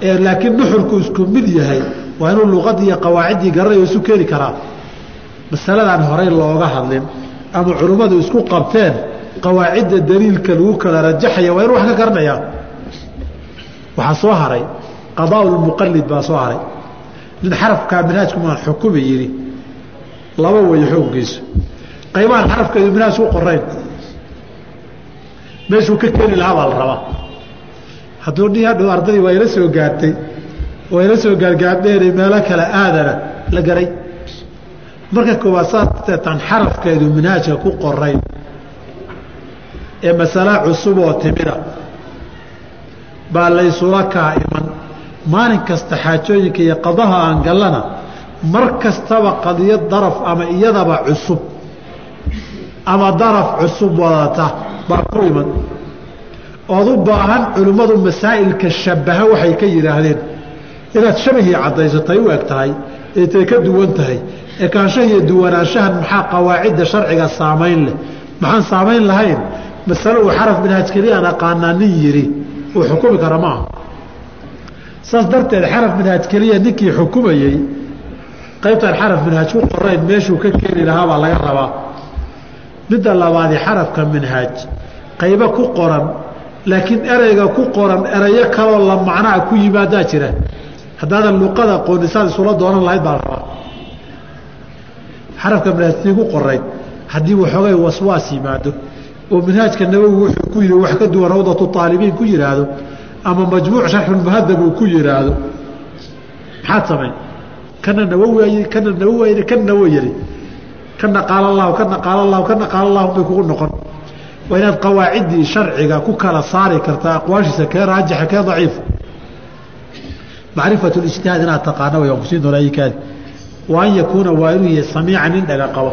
ee laakiin nuxurku isku mid yahay waa inuu luqadii iyo qawaaciddii garanayo isu keeni karaa. Masaladaan horey looga hadlin ama culimmadu isku qabteen qawaacidda daliilka lagu kala rajaxaya waa inuu wax ka garanayaa. Waxaa soo haray qadaa lmuqalid baa soo haray. Nin xarafkaa minhaajku maan xukumi yidhi laba weeye xooggiisu. Qaybahan xarafkeedu minhaaj ku qorayn. Meeshuu ka keeni lahaa baa la rabaa hadduu ni hadhow ardadii waa ila soo gaartay waa ila soo gaargaardheena meelo kale aadana la garay. Marka koowaad saateetaan xarafkeedu minhaajka ku qorayn ee masala cusub oo timida baa laysula kaa iman. Maalin kasta xaajooyinka iyo qadaha aan gallana mar kastaba qadiyad daraf ama iyadaba cusub ama daraf cusub wadata baa ku iman ood u baahan culimmadu masaa'ilka shabaha waxay ka yidhaahdeen. Inaad shabahii caddaysatay u eg tahay ee tay ka duwan tahay ekaanshahiiyo duwanaanshahan maxaa qawaacidda sharciga saamayn leh? Maxaan saamayn lahayn? Masale uu xaraf minhaaj keliyaan aqaanaa nin yidhi uu xukumi kara maaha saas darteed xaraf minhaaj keliya ninkii xukumayey qaybtaan xaraf minhaaj ku qorayn meeshuu ka keeni lahaa baa laga rabaa. Midda labaadi xarafka minhaaj qaybo ku qoran laakiin ereyga ku qoran erayo kaloo la macnaa ku yimaadaa jira. Haddaadan luqada qoonisaad isula doonan lahayd baa rabaa. Xarafka minhaajtii ku qorayd haddii waxoogay waswaas yimaado oo minhaajka nabowi wuxuu ku yidhi wax ka duwan rawdatu aalibiin ku yihaahdo ama majmuuc sharxulmuhadab uu ku yihaahdo maxaad samayn kana nawowi kana nawowi kana nawo yiri kana qaala allahu kana qaala allahu kana qaala allahu bay kugu noqon waa inaad qawaaciddii sharciga ku kala saari kartaa aqwaashiisa kee raajixa kee daciifa macrifatu lijtihaad inaad taqaana way waan kusiin doonaa ikaadi wa an yakuuna waa inuu yahay samiica nin dhaga qabo.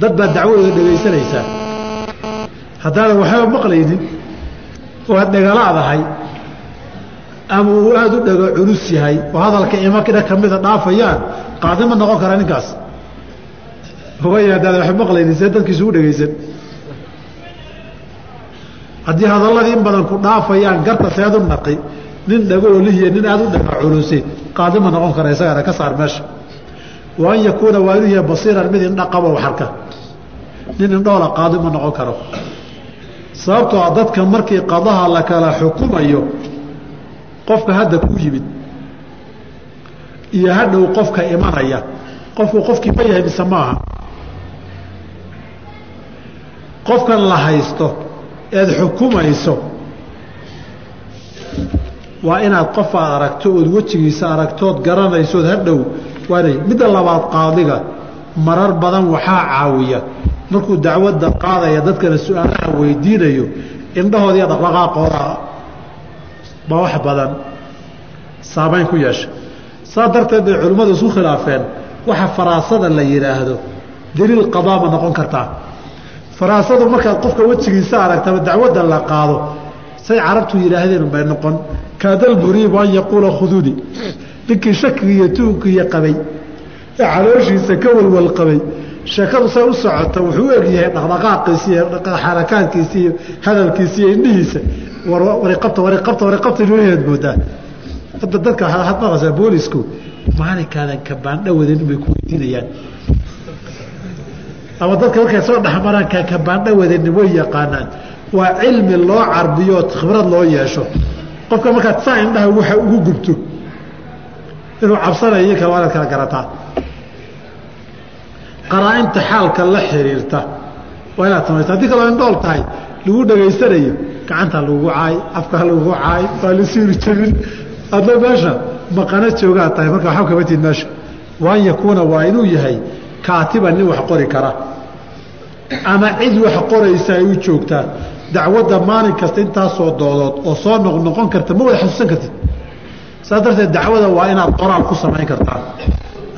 Dad baad dacwadooda dhegaysanaysaa haddaadan waxba maqlaynin oo aad dhagalaadahay ama uu aada u dhago culus yahay oo hadalka imakidha kamida dhaafayaan qaadi ma noqon kara ninkaas. Hogay haddaadan waxba maqlaynin see dadkiisu u dhegaysan haddii hadalladii in badan ku dhaafayaan garta seed u naqi nin dhagoolihiyo nin aada u dhaga culuse qaadi ma noqon kara isagana ka saar meesha. Wa an yakuuna waa inuu yahay basiiran mid indhaqabo waxarka. Nin indhoola qaadi ma noqon karo. Sababtoo a dadka markii qadaha la kala xukumayo qofka hadda ku yimid iyo hadhow qofka imanaya qofku qofkii ma yahay mise maaha qofkan la haysto eed xukumayso waa inaad qof aad aragto ood wejigiisa aragtood garanaysood hadhow waanay midda labaad qaadiga marar badan waxaa caawiya. Markuu dacwadda qaadaya dadkana su'aalaha weydiinayo indhahooda iyo dhaqdhaqaaqooda baa wax badan saamayn ku yeesha. Saa darteed bay culimmadu isku khilaafeen. Waxa faraasada la yidhaahdo daliil qadaa noqon kartaa faraasadu markaad qofka wejigiisa aragtaba dacwadda la qaado say carabtu yidhaahdeen bay noqon. Kaadal muriibu an yaquula khuduni ninkii shakiga iyo tuunkiiyo qabay ee calooshiisa ka walwal qabay sheekadu say u socota wuxuu u egyahay dhaqdhaqaaqiisi iyo xarakaadkiisi iyo hadalkiisi iyo indhihiisa. Wariqabta wariqabta wariqabta inooheed moodaa. Hadda dadka waxaad maqlaysaa boolisku maalinkaadan kabaandha wadan bay ku weydiinayaan ama dadka markay soo dhexmaraan kaa kabaandha wadanin way yaqaanaan. Waa cilmi loo carbiyo khibrad loo yeesho. Qofka markaad saa indhaha waxa ugu gubto. Inuu cabsanayo kale waa inaad kala garataa qaraa-inta xaalka la xiriirta waa inaad samaysa haddii kaloo indhool tahay lagu dhegaysanayo gacanta lagugu caay afka lagugu caay waa lasiiri jebin adna meesha maqano joogaa tahay. Marka waxba kama tid meesha. Waan yakuuna waa inuu yahay kaatiba nin wax qori kara. Ama cid wax qoraysa ay u joogtaa dacwadda maalin kasta intaasoo doodood oo soo noqnoqon karta ma wada xasuusan kartid. Saas darteed dacwada waa inaad qoraal ku samayn kartaa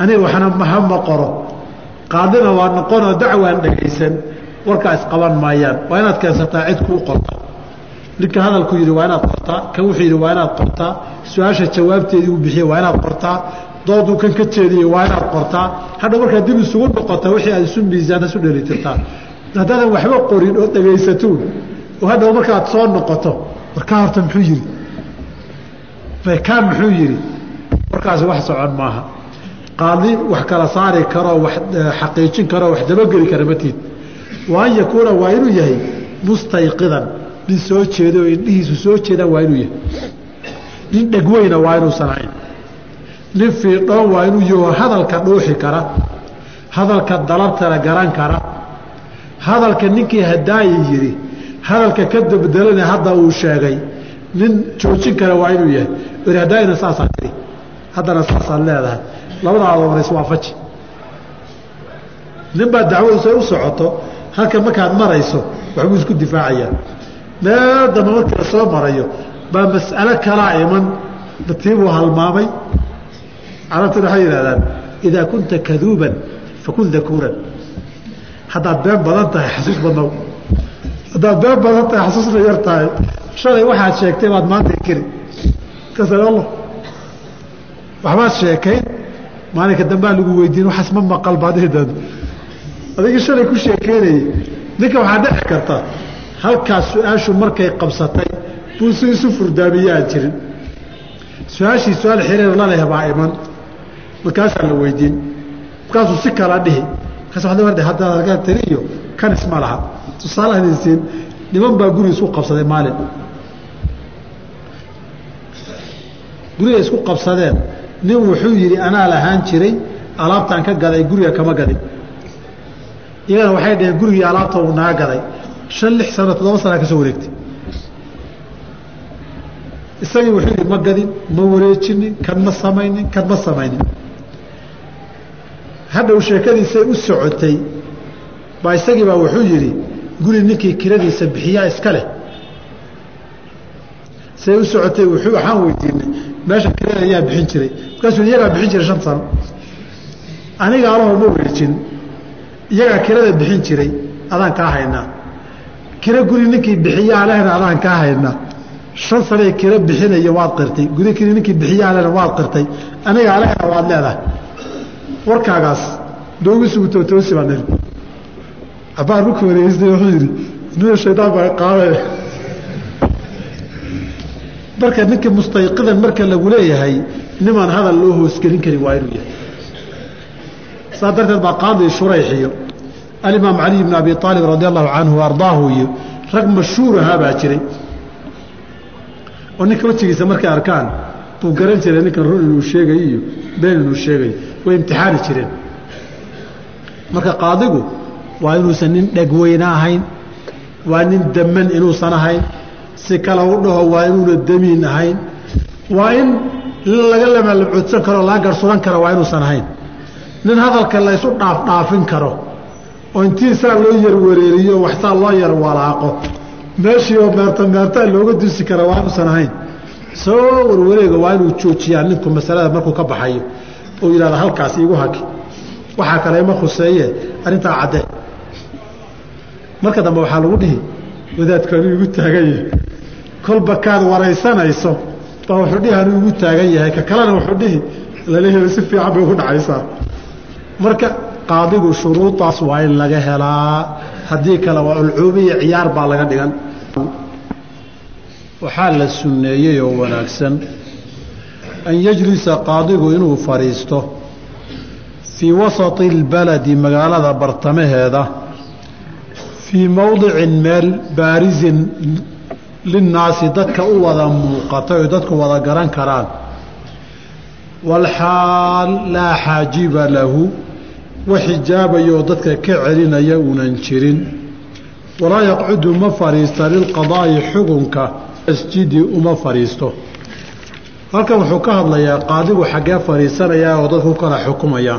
aniga waxna mahama qoro. Qaadina waa noqonoo dacwaan dhegaysan warkaa isqaban maayaan. Waa inaad keensataa cid kuu qorta. Ninka hadalku yidhi waa inaad qortaa. Kan wuxuu yidhi waa inaad qortaa. Su'aasha jawaabteedii uu bixiye waa inaad qortaa dooduu kan ka jeediyey waa inaad qortaa. Hadha markaad dib isugu noqota wixii aad isu miisaan isu dhelitirtaa haddaadan waxba qorin oo dhegaysatuun. Oo hadhow markaad soo noqoto warkaa horta muxuu yidhi? Kaa muxuu yidhi? Warkaasi wax socon maaha. Qaadi wax kala saari karoo wax xaqiijin karoo wax dabageli kara matiid wa an yakuuna waa inuu yahay mustayqidan. Nin soo jeedo oo indhihiisu soo jeedaan waa inuu yahay. Nin dhegweyna waa inuusan ahayn nin fiidhoon waa inuu yaho hadalka dhuuxi kara hadalka dalabtana garan kara hadalka ninkii hadaayi yidhi hadalka ka dabdelana hadda uu sheegay nin joojin kara waa inuu yahay ori hadaayina saasaa tiri haddana saasaad leedahay labadaada war iswaafaji nin baa dacwadu say u socoto halka markaad marayso waxbuu isku difaacayaa meel dambe markii la marayo baa mas'alo kalaa iman tiibuu halmaamay carabtuna waxay yidhahdaan idaa kunta kaduuban fakun dakuuran. Haddaad been badan tahay xasuus badnow haddaad been badan tahay xasuusna yar tahay. Shalay waxaad sheegtay baad maanta inkiri kasal allah. Waxbaad sheekayn maalinka dambaa lagu weydiin waxaas ma maqal baad dhihi adigii shalay ku sheekeynayay ninka waxaa dhici karta halkaas su'aashu markay qabsatay buu si isu furdaamiye aan jirin. Su'aashii su'aal xiriir la leh baa iman markaasaa la weydiin markaasuu si kala dhihi markaas waa warde haddaad halkaa tiri iyo kan isma laha. Tusaalahanisiin niman baa guri isku qabsaday maalin. Guriga isku qabsadeen. Nin wuxuu yidhi anaa lahaan jiray alaabtaan ka gaday guriga kama gadin. Iyagana waxay dhaheen gurigii alaabta uu naga gaday. Shan lix sano toddoba sanaa ka wareegtay. Isagii wuxuu yidhi ma gadin ma wareejinin kan ma samaynin kan ma samaynin hadhow sheekadiisay u socotay baa isagii baa wuxuu yidhi guri ninkii kiradiisa bixiyaa iska leh. Say u socotay wuxuu waxaan weydiinay meesha kirada ayaa bixin jiray. Markaasuu iyagaa bixin jiray shan sano. Aniga alahoo ma wareejin iyagaa kirada bixin jiray adaan kaa haynaa. Kiro guri ninkii bixiyaa lehna adaan kaa haynaa. Shan sanay kiro bixinaya waad qirtay. Guri kiri ninkii bixiyaa lehna waad qirtay. Aniga alehna waad leedahay warkaagaas noogu sugu tootoosi baa niri cabaar markuu wareegeystay wuxuu yidhi nina shaydaan baa qaadaya marka ninka mustayqidan marka lagu leeyahay nimaan hadal loo hoosgelin karin waa inuu yahay. Saa darteed baa qaadi shurayxiyo alimaam caliy bn abi aalib radi allahu canhu ardaahu iyo rag mashhuur ahaa baa jiray. Oo ninka wejigiisa markay arkaan buu garan jiray ninkan run inuu sheegayo been inuu sheegayo way imtixaani jireen. Marka qaadigu waa inuusan nin dhegweyne ahayn waa nin daman inuusan ahayn si kale u dhaho waa inuuna damiin ahayn waa in laga lamalabcoodsan karo laga garsuran karo waa inuusan ahayn. Nin hadalka la ysu dhaafdhaafin karo oo intii saa loo yarwareeriyo waxsaa loo yar walaaqo meeshii oo meerta meertaa looga dusi kara waa inuusan ahayn. Soo warwareega waa inuu joojiyaa ninku masalada markuu ka baxayo oo yidhahda halkaas iigu haki waxaa kale ima khuseeye arrintaa caddee marka dambe waxaa lagu dhihi wadaadkaanu igu taagan yahay. Kolba kaad waraysanayso baa wuxuu dhihi anuu igu taagan yahay. Ka kalena wuxuu dhihi la leeyahay si fiican bay ugu dhacaysaa. Marka qaadigu shuruudaas waa in laga helaa. Haddii kale waa ulcuubiya ciyaar baa laga dhigan. Waxaa la sunneeyey oo wanaagsan an yajlisa qaadigu inuu fadhiisto fii wasati اlbaladi magaalada bartamaheeda fii mowdicin meel baarisin linnaasi dadka u wada muuqata oy dadku wada garan karaan. Walxaal laa xaajiba lahu wax xijaabayoo dadka ka celinaya uunan jirin. Walaa yaqcudu ma fadhiista lilqadaa'i xukunka masjidi uma fadhiisto halkan wuxuu ka hadlayaa qaadigu xaggee fadhiisanayaa oo dadku kala xukumaya.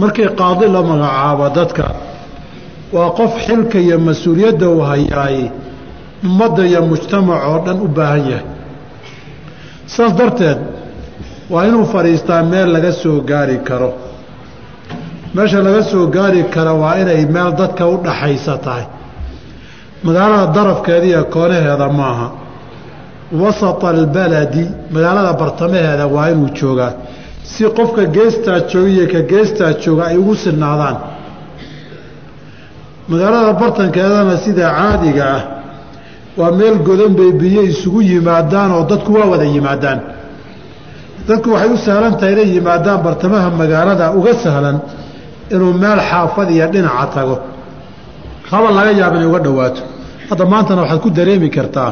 Markii qaadi la magacaabo dadka waa qof xilka iyo mas'uuliyadda uu hayaay ummadda iyo mujtamac oo dhan u baahan yahay. Saas darteed waa inuu fadhiistaa meel laga soo gaari karo. Meesha laga soo gaari kara waa inay meel dadka u dhaxaysa tahay. Magaalada darafkeeda iyo koonaheeda maaha wasata albaladi magaalada bartamaheeda waa inuu joogaa si qofka geestaa jooga iyo ka geestaa jooga ay ugu sinaadaan magaalada bartankeedana sida caadiga ah waa meel godan bay biyo isugu yimaadaan oo dadku waa wada yimaadaan dadku waxay u sahlan tahay inay yimaadaan bartamaha magaalada uga sahlan inuu meel xaafad iyo dhinaca tago haba laga yaaba inay uga dhowaato hadda maantana waxaad ku dareemi kartaa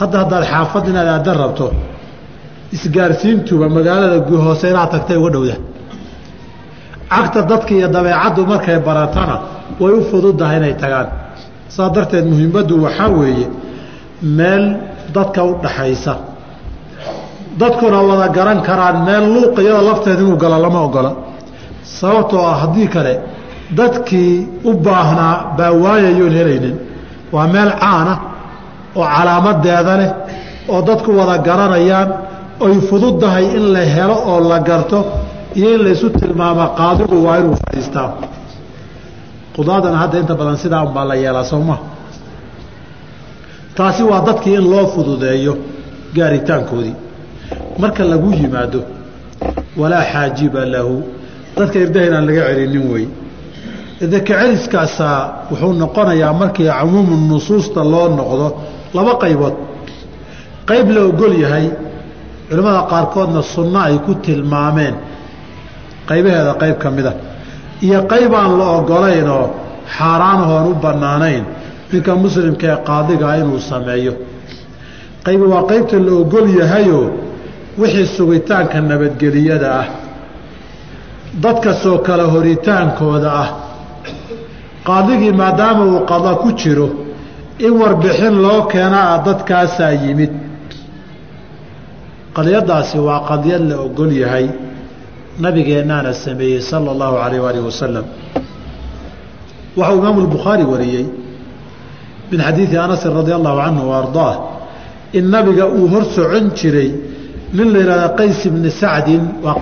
hadda haddaad xaafad inaad aadan rabto isgaarsiintuba magaalada hoose inaad tagtay uga dhowda. Cagta dadka iyo dabeecaddu markay baratana way u fududahay inay tagaan. Saa darteed muhiimaddu waxaa weeye meel dadka u dhaxaysa. Dadkuna wada garan karaan meel luuq iyada lafteed inuu galo lama ogola. Sababtoo ah haddii kale dadkii u baahnaa baa waayayoon helaynin. Waa meel caana oo calaamadeeda leh oo dadku wada garanayaan oy fududdahay in la helo oo la garto iyo in laysu tilmaama qaadigu waa inuu fadhiistaa. Qudaadana hadda inta badan sidaa unbaa la yeelaa sowma taasi waa dadkii in loo fududeeyo gaaritaankoodii. Marka lagu yimaado walaa xaajiba lahu. Dadka irdaha laga celinin wey idaka celiskaasaa wuxuu noqonayaa markii cumuumu nusuusta loo noqdo laba qaybood. Qayb la ogol yahay culimmada qaarkoodna sunno ay ku tilmaameen. Qaybaheeda qayb ka mida iyo qayb aan la ogolaynoo xaaraanahoon u bannaanayn ninka muslimka ee qaadigaa inuu sameeyo. Qaybi waa qaybta la ogol yahayoo wixii sugitaanka nabadgeliyada ah dadka soo kala horitaankooda ah. Qaadigii maadaama uu qada ku jiro in warbixin loo keenaa dadkaasaa yimid. Qadiyadaasi waa qadiyad la ogol yahay nabigeennaana sameeyey sala allahu calayh waalih wasalam waxau imaamu lbukhaari wariyey min xadiidi anasin radi allahu canhu wa in nabiga uu hor socon jiray nin la yihahda qays ibni sacdin waa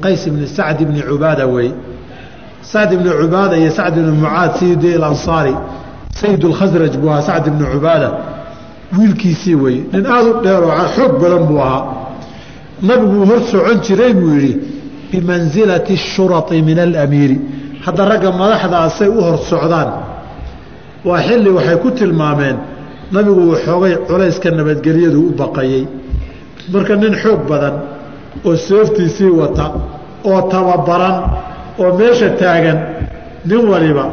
qays ibni sacd ibni cubaada wey. Sacd ibni cubaada iyo sacd ibni mucaad sayidi alansaari sayid lkhasraj buu ahaa sacd ibni cubaada. Wiilkiisii wey. Nin aada u dheer oo xoog badan buu ahaa. Nabiguu hor socon jiray buu yidhi bimansilati shurai min alamiiri. Hadda ragga madaxdaasay u hor socdaan. Waa xilli waxay ku tilmaameen nabigu uu culayska nabadgelyadu u baqayey marka nin xoog badan oo seeftiisii wata oo tababaran oo meesha taagan nin waliba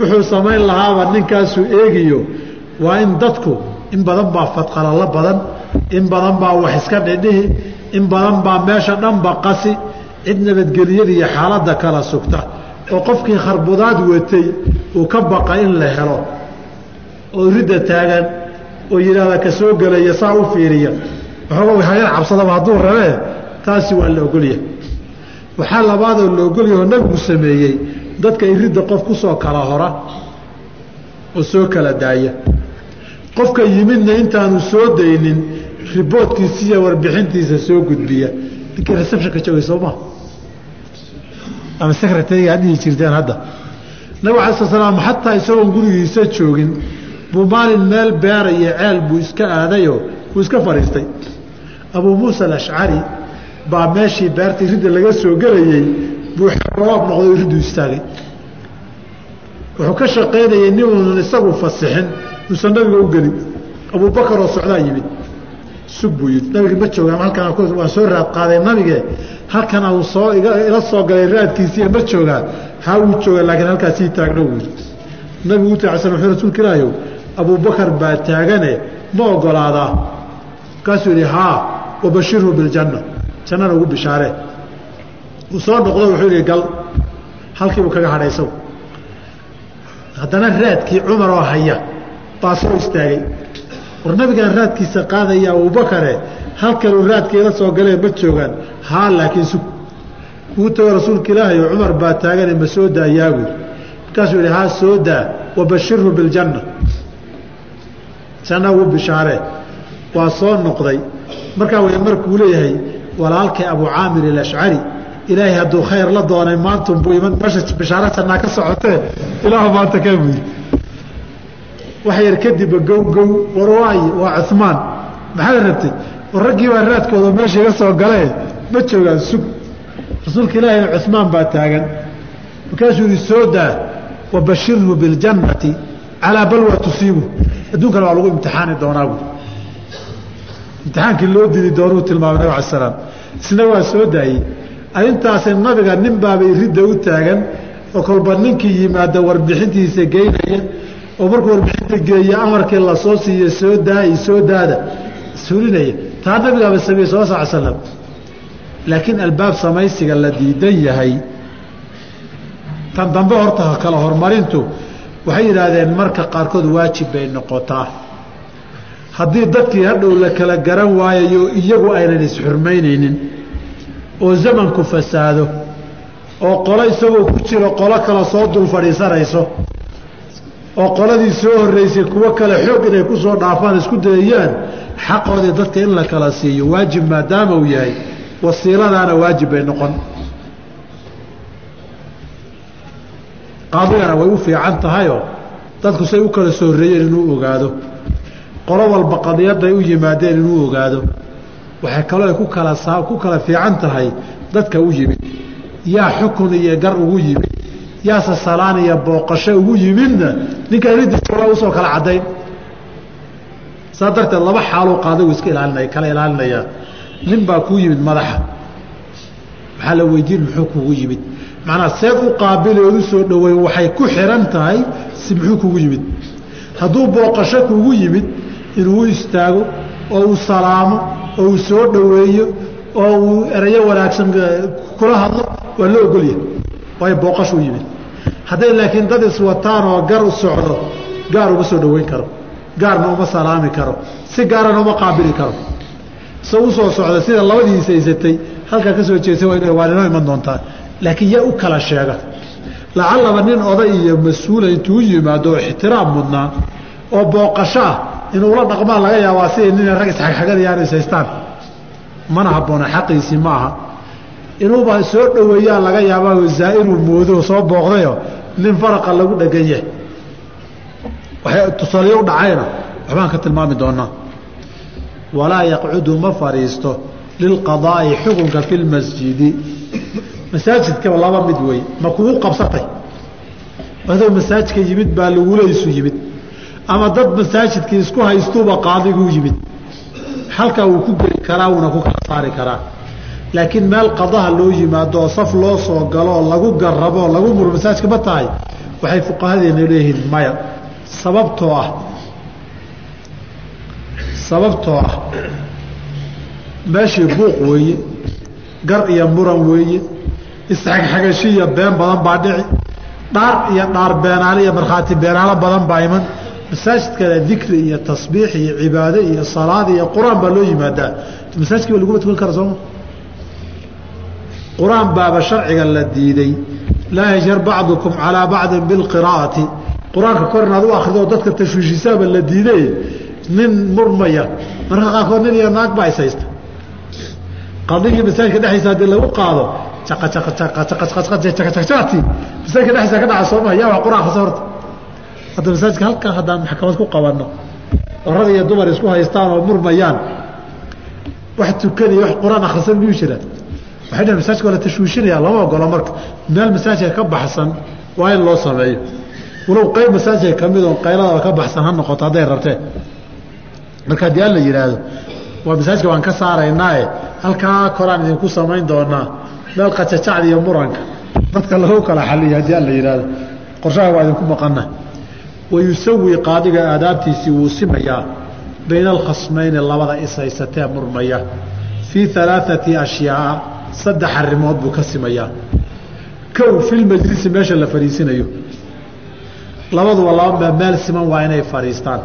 wuxuu samayn lahaaba ninkaasuu eegiyo waa in dadku in badan baa fadqalalo badan in badan baa wax iska dhidhihi in badan baa meesha dhanba qasi cid nabadgeliyada iyo xaaladda kala sugta. Oo qofkii kharbudaad watay uu ka baqa in la helo oo ridda taagan oo yidhaahda ka soo gelaya saa u fiiriya. Waxooga hayar cabsadaba hadduu rabee taasi waa la ogolyahay. Waxaa labaadoo la ogolyaho nabigu sameeyey dadka iridda qof ku kala hora oo soo kala daaya. Qofka yimidna intaanu soo daynin riboodkiisa iyo warbixintiisa soo gudbiya. Ninkii receptionka joogay soo maa ama secretariga ad dhihi jirteen hadda. Nabig ala sl slam xataa isagoon gurigiisa joogin buu maalin meel beera iyo ceel buu iska aadayoo wuu iska fadhiistay. Abuu muusa alashcari baa meeshii beerta iridda laga soo gelayey buu xooab noqday iriddu istaagay. Wuxuu ka shaqaynayay ninuunan isagu fasixin uusan nabiga u gelin. Abubakar oo socdaa yimid. Sug buu yidhi nabigi ma joogaan halkan waan soo raad qaaday nabige halkan uu soo ila soo galay raadkiisiiya ma joogaa haa wuu jooga laakiin halkaas taagno buu yidhi. Nabigu u taagsan wuxuu rasuulka ilaahayow abubakar baa taagane ma ogolaadaa markaasuu yidhi haa wabashirhu biljanna jannana ugu bishaaree uu soo noqdo wuxuu yidhi gal halkiibuu kaga hadhay isagu haddana raadkii cumar oo haya baa soo istaagay. War nabigaan raadkiisa qaadaya abubakare halkanuu raadkeeda soo galee ma joogaan haa laakiin sug. Wuu tago rasuulka ilaahay oo cumar baa taagane ma soo daayaa buuri markaasuu yidhi haa soo daa wabashirhu biljanna janna. Ugu bishaaree waa soo noqday. Markaa way markuu leeyahay walaalkay abu caamir alashcari ilaahay hadduu khayr la doonay maantunbuu iman meesha bishaaro jannaa ka socotee ilaahu maanta kaa buyi wax yar kadibba gow gow war waaye waa cumaan maxaad rabtay? War raggii baa raadkooda meesha iga soo galee? Ma joogaan sug. Rasuulka ilaahina cumaan baa taagan. Markaasuu yihi soo daa wabashirhu biاljannati calaa balwa tusiibu. Adduunkana waa lagu imtixaani doonaa buui imtixaankii loo dili doonuu tilmaamay nabig ala salaam. Isna waa soo daayey arintaasi nabiga nin baabay ridda u taagan oo kolba ninkii yimaada warbixintiisa geynaya oo markuu warbixinta geeya amarkii la soo siiye soo daai soo daada sulinaya taa nabigaaba sameyey sal sal slam laakiin albaab samaysiga la diidan yahay. Tan dambe horta kala horumarintu waxay yidhaahdeen marka qaarkood waajib bay noqotaa. Haddii dadkii hadhow la kala garan waayayo iyagu aynan isxurmaynaynin oo zamanku fasaado oo qolo isagoo ku jiro qolo kale soo dul fadhiisanayso oo qoladii soo horreysay kuwo kale xoog inay ku soo dhaafaan isku dayayaan xaqoodii dadka in la kala siiyo waajib maadaama uu yahay wasiiladaana waajib bay noqon. Qaadigana way u fiican tahayoo dadku say u kala soo horreeyeen inuu ogaado. Qolo walba qadiyaday u yimaadeen inuu ogaado waxay kaloo ay ku kala ku kala fiican tahay dadka u yimid. Yaa xukun iyo gar ugu yimid. Yaase salaan iyo booqasho ugu yimidna ninka ridisla u soo kala caddayn. Saa darteed laba xaaluu qaadigu iska ilaalinaya kala ilaalinayaa nin baa kuu yimid madaxa. Waxaa la weydiin muxuu kugu yimid. Macnaa seed u qaabili ood u soo dhoweyn waxay ku xihan tahay si muxuu kugu yimid. Hadduu booqasho kugu yimid inuu u istaago oo uu salaamo oo uu soo dhoweeyo oo uu erayo wanaagsan kula hadlo waa loo ogolyahay waayo booqashuu yimid. Hadday laakiin dad iswataan oo gar u socdo gaar uma soo dhoweyn karo. Gaarna uma salaami karo. Si gaarana uma qaabili karo. Se u soo socda sida labadiisa haysatay halkaa ka soo jeesa waa inoo iman doontaa laakiin yaa u kala sheega. Lacallaba nin oday iyo mas'uula intuu yimaado oo ixtiraam mudnaa oo booqasho inuu la dhaqmaa laga yaabaa siday nina rag isxagxaganayaan is haystaan. Mana habboona xaqiisii ma aha. Inuuba soo dhoweeyaa laga yaabaa zaa'iruu moodo soo booqdayo nin faraqa lagu dhegan yahay waxay tusaaliyo u dhacayna. Waxbaan ka tilmaami doonaa. Walaa yaqcudu ma fadhiisto lilqadaa'i xukunka fi lmasjidi masaajidkaba laba mid wey ma kugu qabsatay. Adoo masaajidka yimid baa lagulaysu yimid ama dad masaajidkii isku haystuuba qaadiguu yimid. Halkaa wuu ku geli karaa wuuna ku kala saari karaa. Laakiin meel qadaha loo yimaado oo saf loo soo galo oo lagu garabo oo lagu muro masaajidka ma tahay. Waxay fuqahadeena leeyihiin maya. Sababtoo ah sababtoo ah meeshii buuq weeye gar iyo muran weeye isxagxagashiiyo been badan baa dhici dhaar iyo dhaar beenaale iyo markhaati beenaalo badan baa iman masaajidkana dikri iyo tasbiix iyo cibaado iyo salaad iyo qur'aan baa loo yimaadaa masaajidki ba laguma tukan kara sooma qur'aan baaba sharciga la diiday laa yashar bacdukum calaa bacdin bilqiraa'ati qur'aanka kor inaad u akrido dadka tashwiishisaaba la diiday nin murmaya marka qaarkood nin iyo naag baa ishaysta qadigii masaajidka dhexdiisa haddii lagu qaado aqati hadda masaajidka halkaa haddaan maxkamad ku qabanno oo rag iyo dumar isku haystaan oo murmayaan wax tukaniyo wax qur'aan akhrisan miyuu jira. Waxay dhahen masaajidka waa la tashwiishinaya lama ogolo marka. Meel masaajidka ka baxsan waa in loo sameeyo. Walow qayb masaajidka ka mid oo qayladaba ka baxsan ha noqoto hadday rabteen marka haddii alla yidhaahdo waa masaajidka waan ka saaraynaae halkaa koraan idinku samayn doonaa meel qajacacda iyo muranka. Dadka lagu kala xaliyo haddii alla yidhaahdo qorshaha waa idinku maqana wayusawi qaadiga aadaabtiisii wuu simayaa bayna alkhasmayni labada ishaysatee murmaya. Fii alaaثati ashyaaa saddex arimood buu ka simayaa. Kow filmajlisi meesha la fadhiisinayo labaduba laba meel siman waa inay fadhiistaan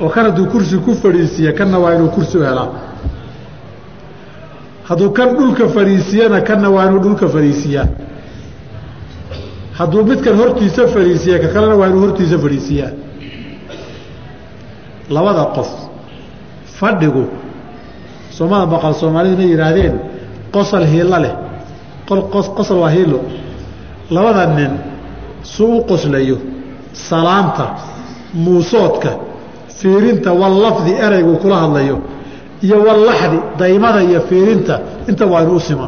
oo kan hadduu kursi ku fadhiisiiye kanna waa inuu kursi u helaa. Hadduu kan dhulka fadhiisiyana kanna waa inuu dhulka fadhiisiiyaa hadduu midkan hortiisa fadhiisiya ka kalena waa inuu hortiisa fadhiisiiyaa labada qof fadhigu soomada baqal soomaaliduna yihaahdeen qosol hiilo leh. Qosol waa hiilo labada nin suu u qoslayo salaanta muusoodka fiirinta wallafdi ereygu kula hadlayo iyo wallaxdi daymada iyo fiirinta inta waa inu u sima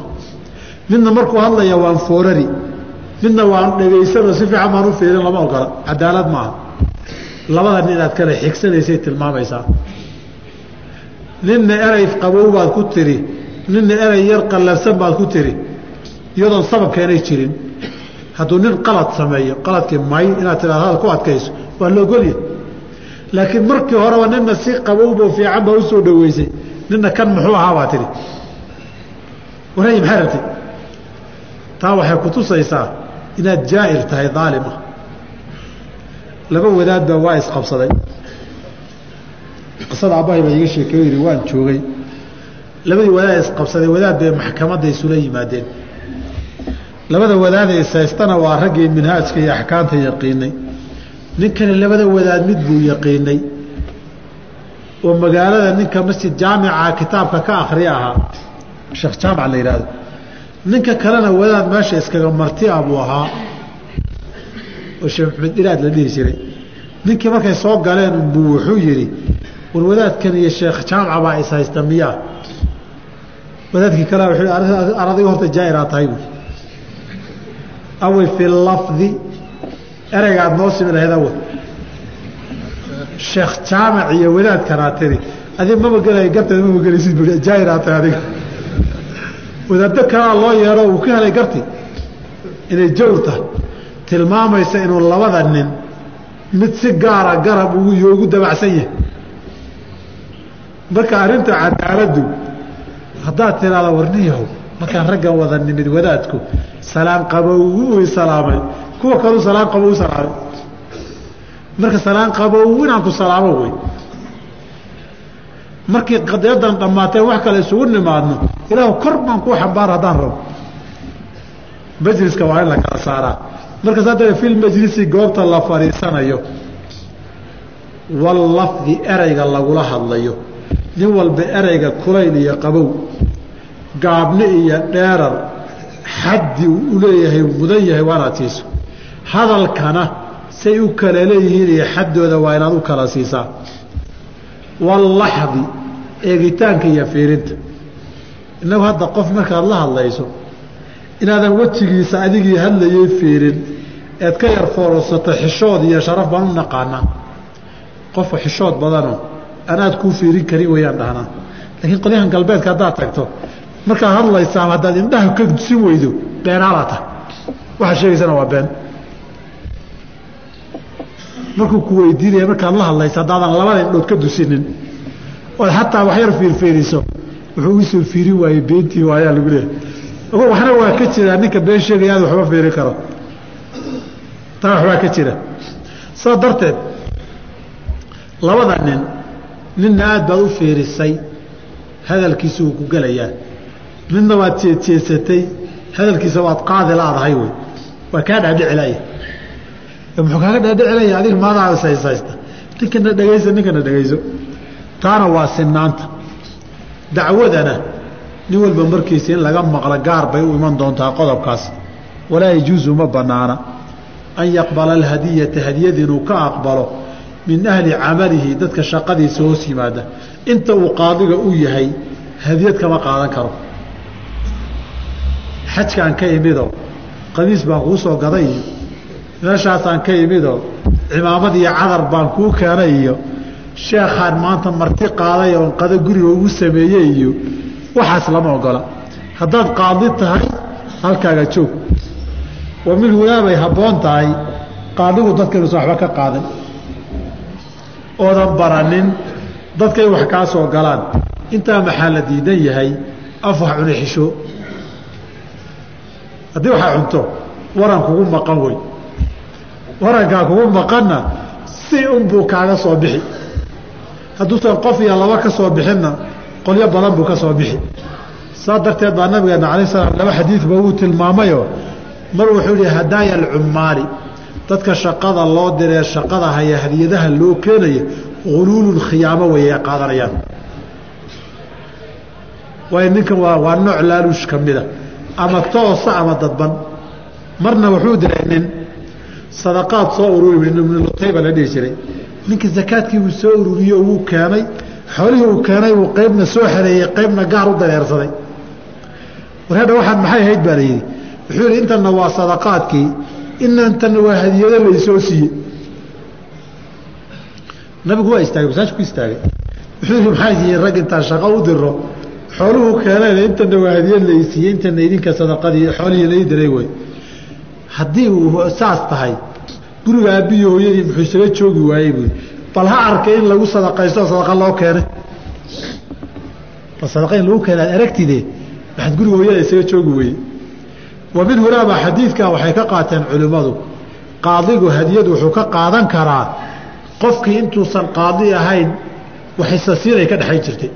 midna markuu hadlaya waan foorari midna waan dhegaysanoo si fiican baan u fiirin lama ogola cadaalad maaha. Labada nin inaad kale xigsanaysay tilmaamaysaa. Ninna erey qabow baad ku tiri. Ninna erey yar qallafsan baad ku tiri. Iyadoon sababkeenay jirin. Hadduu nin qalad sameeyo qaladkii may inaad tidhahdo hadal ku adkayso waa la ogolya laakiin markii horeba nina si qabowbo fiican baa u soo dhaweysay nina kan muxuu ahaa baa tihi waray maxay rabtay taa waxay kutusaysaa inaad jaa'ir tahay daalima laba wadaadba waa isqabsaday. Qisada aabbahay baa iiga sheekeeyo yidhi waan joogay. Labadii wadaad isqabsaday wadaad bay maxkamadda isula yimaadeen. Labada wadaadee isaystana waa raggii minhaajka iyo axkaamta yaqiinay. Ninkani labada wadaad mid buu yaqiinay. Oo magaalada ninka masjid jaamica kitaabka ka akriya ahaa sheekh jaamac la yidhaahdo ninka kalena wadaad meesha iskaga martia buu ahaa. oo sheekh maxamed iraad la dhihi jiray. Ninkii markay soo galeen unbuu wuxuu yidhi war wadaadkan iyo sheekh jaamaca baa is haysta miyaa wadaadkii kale wuxuu ar adiga horta jaa'iraa tahay buui awi fi lafdi ereygaad noo simi lahayd awe sheekh jaamac iyo wadaadkanaa tiri adig maba gelay garteeda maba gelaysid bui jaa'iraa tahay adiga wadaaddo kalaa loo yeero uu ka helay garti. Inay jawr tahay. Tilmaamaysa inuu labada nin mid si gaara garab ugu dabacsan yahay. Marka arrinta cadaaladdu haddaad tiraada warniyahow markaan raggan wada nimid wadaadku salaan qabow u salaamay. Kuwa kalu salaan qabow u salaamay. Marka salaan qabow inaan ku salaamo wey markii qadiyadan dhammaateen wax kale isugu nimaadno ilaahu kor baan kuu xambaar haddaan rabo. Majliska waa in la kala saaraa. Markaas haddana fil majlisi goobta la fadhiisanayo wallafdi ereyga lagula hadlayo. Nin walba ereyga kulayl iyo qabow gaabni iyo dheerar xaddi u leeyahay mudan yahay waa inaad siiso. Hadalkana say u kala leeyihiin iyo xaddooda waa inaad u kala siisaa wallaxdi eegitaanka iyo fiirinta. Innagu hadda qof markaad la hadlayso inaadan wejigiisa adigii hadlayay fiirin eed ka yar foororsato xishood iyo sharaf baan u naqaanaa. Qofka xishood badanoo anaad kuu fiirin karin wayaan dhahnaa. Laakiin qolyahan galbeedka haddaad tagto markaad hadlaysaa haddaad indhaha ka dusin weydo beenaalaa tahay. Waxaad sheegaysana waa been markuu ku weydiinaya markaad la hadlaysa haddaadan labada indhood ka dusinin ood xataa wax yar fiirfiiriso wuxuu iisoo fiirin waayey beentii waayaa lagu leehay waxna waa ka jiraa ninka been sheegaya aad waxba fiirin karo. Taa waxbaa ka jira. Saa darteed labada nin ninna aad baad u fiirisay hadalkiisa wuu ku gelayaa midna waad jeedjeedsatay hadalkiisa waad qaadi laadahay wey waa kaa dhaadhicilaya muxuu kaaga dhaadhicilaya adig maadaa ishaysta ninkana dhegayso ninkana dhegayso taana waa sinaanta dacwadana nin walba markiisa in laga maqlo gaar bay u iman doontaa qodobkaas. Walaa yajuusu ma banaana an yaqbala alhadiyata hadiyad inuu ka aqbalo min ahli camalihi dadka shaqadiisa hoos yimaada. Inta uu qaadiga u yahay hadiyad kama qaadan karo. Xajkaan ka imido qamiis baan kuu soo gaday meeshaasaan ka imido cimaamad iyo cadar baan kuu keenay iyo sheekhaan maanta marti qaaday oon qado guriga ugu sameeyey iyo waxaas lama ogola. Haddaad qaadi tahay halkaaga joog. Wa min hunaabay habboon tahay qaadigu dadka inuusan waxba ka qaadan oodan baranin dadkay wax kaa soo galaan. Intaa maxaa la diidan yahay? Af wax cuni xisho. Haddii waxaa cunto waran kugu maqan wey warankaa kugu maqanna si unbuu kaaga soo bixi. Hadduusan qof iyo laba ka soo bixinna qolyo badan buu ka soo bixi. Saa darteed baa nabigeena alay slam laba xadiidba wuu tilmaamayoo mar wuxuu yihi hadaaya alcummaali dadka shaqada loo diree shaqada haya hadiyadaha loo keenaya huluulun khiyaamo weeye qaadanayaan. Waayo ninkan waa waa nooc laaluush ka mida ama toosa ama dadban. Marna wuxuu diray nin sadaqaad soo ururi ibnulutayba la dhihi jiray. Ninka zakaadkii uu soo ururiye wuu keenay xoolihii uu keenay uu qaybna soo xereeyey qaybna gaar u dareersaday. Warhadha waxaan maxay ahayd baa layidhi wuxuu yidhi intanna waa sadaqaadkii inantanna waa hadiyado laysoo siiyey. Nabigu waa istaagay masaajku istaagay. Wuxuu yidhi maxay siiyeen rag intaan shaqo u diro xooluhu keeneen intana waa hadiyad laysiiyey intana idinka sadaqadii xoolihii lai diray wey haddii uu saas tahay guriga aabbiyi hooyadii muxuu isaga joogi waayey buui bal ha arkay in lagu sadaqaysto sadaqa loo keenay. Bal sadaqa in lagu keenay aad aragtide maxaad guriga hooyada isaga joogi weye wa hunaaba xadiidkaa waxay ka qaateen culimmadu qaadigu hadiyad wuxuu ka qaadan karaa qofkii intuusan qaadi ahayn waxisasiinay ka dhexayn jirtay.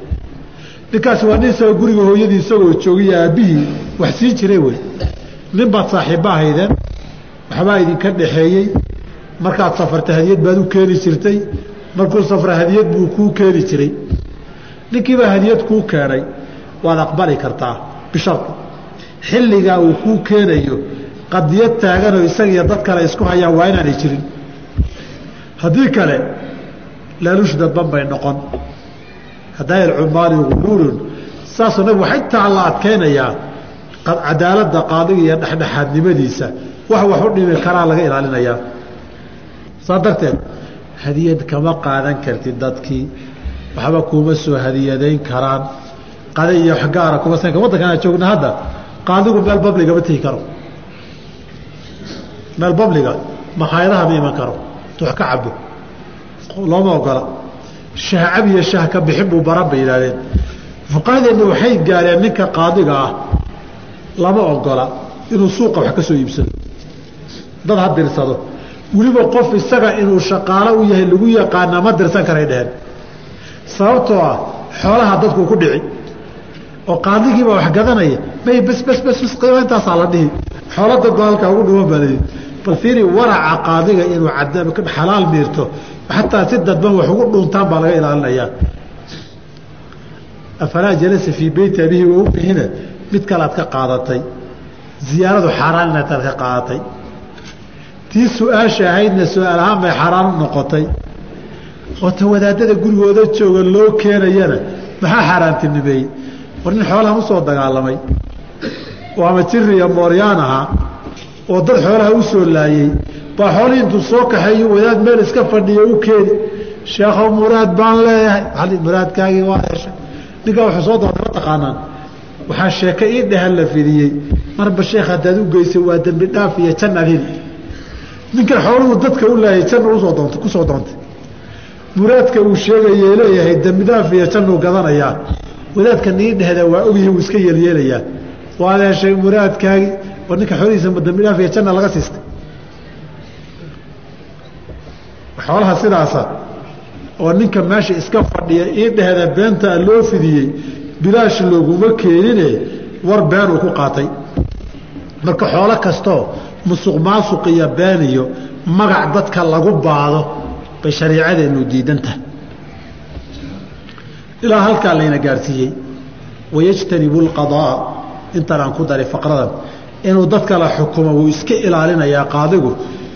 Ninkaasi waa nin isagoo guriga hooyadii isagoo joogiya aabbihii wax siin jiray wey nin baad saaxiibba ahaydeen waxbaa idinka dhaxeeyey. Markaad safarta hadiyad baad u keeni jirtay markuu safra hadiyad buu kuu keeni jiray. Ninkiibaa hadiyad kuu keenay waad aqbali kartaa bishardi xilligaa uu kuu keenayo qadiyad taaganoo isaga iyo dad kale isku hayaan waa inaanay jirin. Haddii kale laaluush dadban bay noqon. Haddaa alcumaali guluulun saasuu nabigu waxa intaa la adkaynayaa cadaaladda qaadiga iyo dhexdhexaadnimadiisa wax wax u dhimi karaa laga ilaalinayaa saa darteed hadiyad kama qaadan kartid dadkii waxba kuuma soo hadiyadayn karaan. Qada iyo wax gaara kuma san waddankan aan joogna hadda qaadigu meel babliga ma tegi karo. Meel babliga makhaayadaha ma iman karo. Wax ka cabo looma ogola. Shah cab iyo shah ka bixin buu baran bay yidhahdeen fuqahadeenna waxay gaareen ninka qaadiga ah lama ogola inuu suuqa wax ka soo iibsado. Dad ha dirsado. Weliba qof isaga inuu shaqaalo u yahay lagu yaqaana ma dirsan karay dheheen. Sababtoo ah xoolaha dadku ku dhici oo qaadigiiba wax gadanaya may bes bes bes bes qiimo intaasaa la dhihi. Xoola dad baa halkaa ugu dhiman baa bal fiiri waraca qaadiga inuu xalaal miirto xataa si dadban wax ugu dhuntaan baa laga ilaalinayaa afalaa jalasa fii beyti abihi wa ummihina mid kalead ka qaadatay ziyaaradu xaaraan inataad ka qaadatay tii su'aasha ahaydna su'aal ahaan bay xaaraan noqotay. Oo ta wadaadada gurigooda jooga loo keenayana maxaa xaaraantinimeeyey war nin xoolahan u soo dagaalamay oo ama jiri iyo mooryaan ahaa oo dad xoolaha u soo laayey baa xoolihii intuu soo kaxeeyo wadaad meel iska fadhiyo u keeni sheekhow muraad baan leeyahay. Muraadkaagii waa heshay ninkaa wuxuu soo doontay ma taqaanaan waxaa sheeke ii dhehan la fidiyey. Marba sheekh haddaad u geysay waa dembi dhaaf iyo jannaad heli ninkan xooluhu dadka u laayay janna u soo doontay ku soo doontay. Muraadka uu sheegayee leeyahay dembi dhaaf iyo jannuu gadanayaa. Wadaadka nii dhehda waa ogyihi wuu iska yeelyeelayaa waad heshay war ninka xoolihiisa ma dembi dhaaf iyo janna laga siistay. Xoolaha sidaasa oo ninka meesha iska fadhiya ii dhehda beentaa loo fidiyey bilaash looguma keenine war beenuu ku qaatay. Marka xoolo kastoo musuq maasuq iyo been iyo magac dadka lagu baado bay shariicadeennu diidan tahay. Ilaa halkaa layna gaarsiiyey. Wayajtanibu lqadaa intan ku daray faqradan. Inuu dadka la xukumo wuu iska ilaalinayaa qaadigu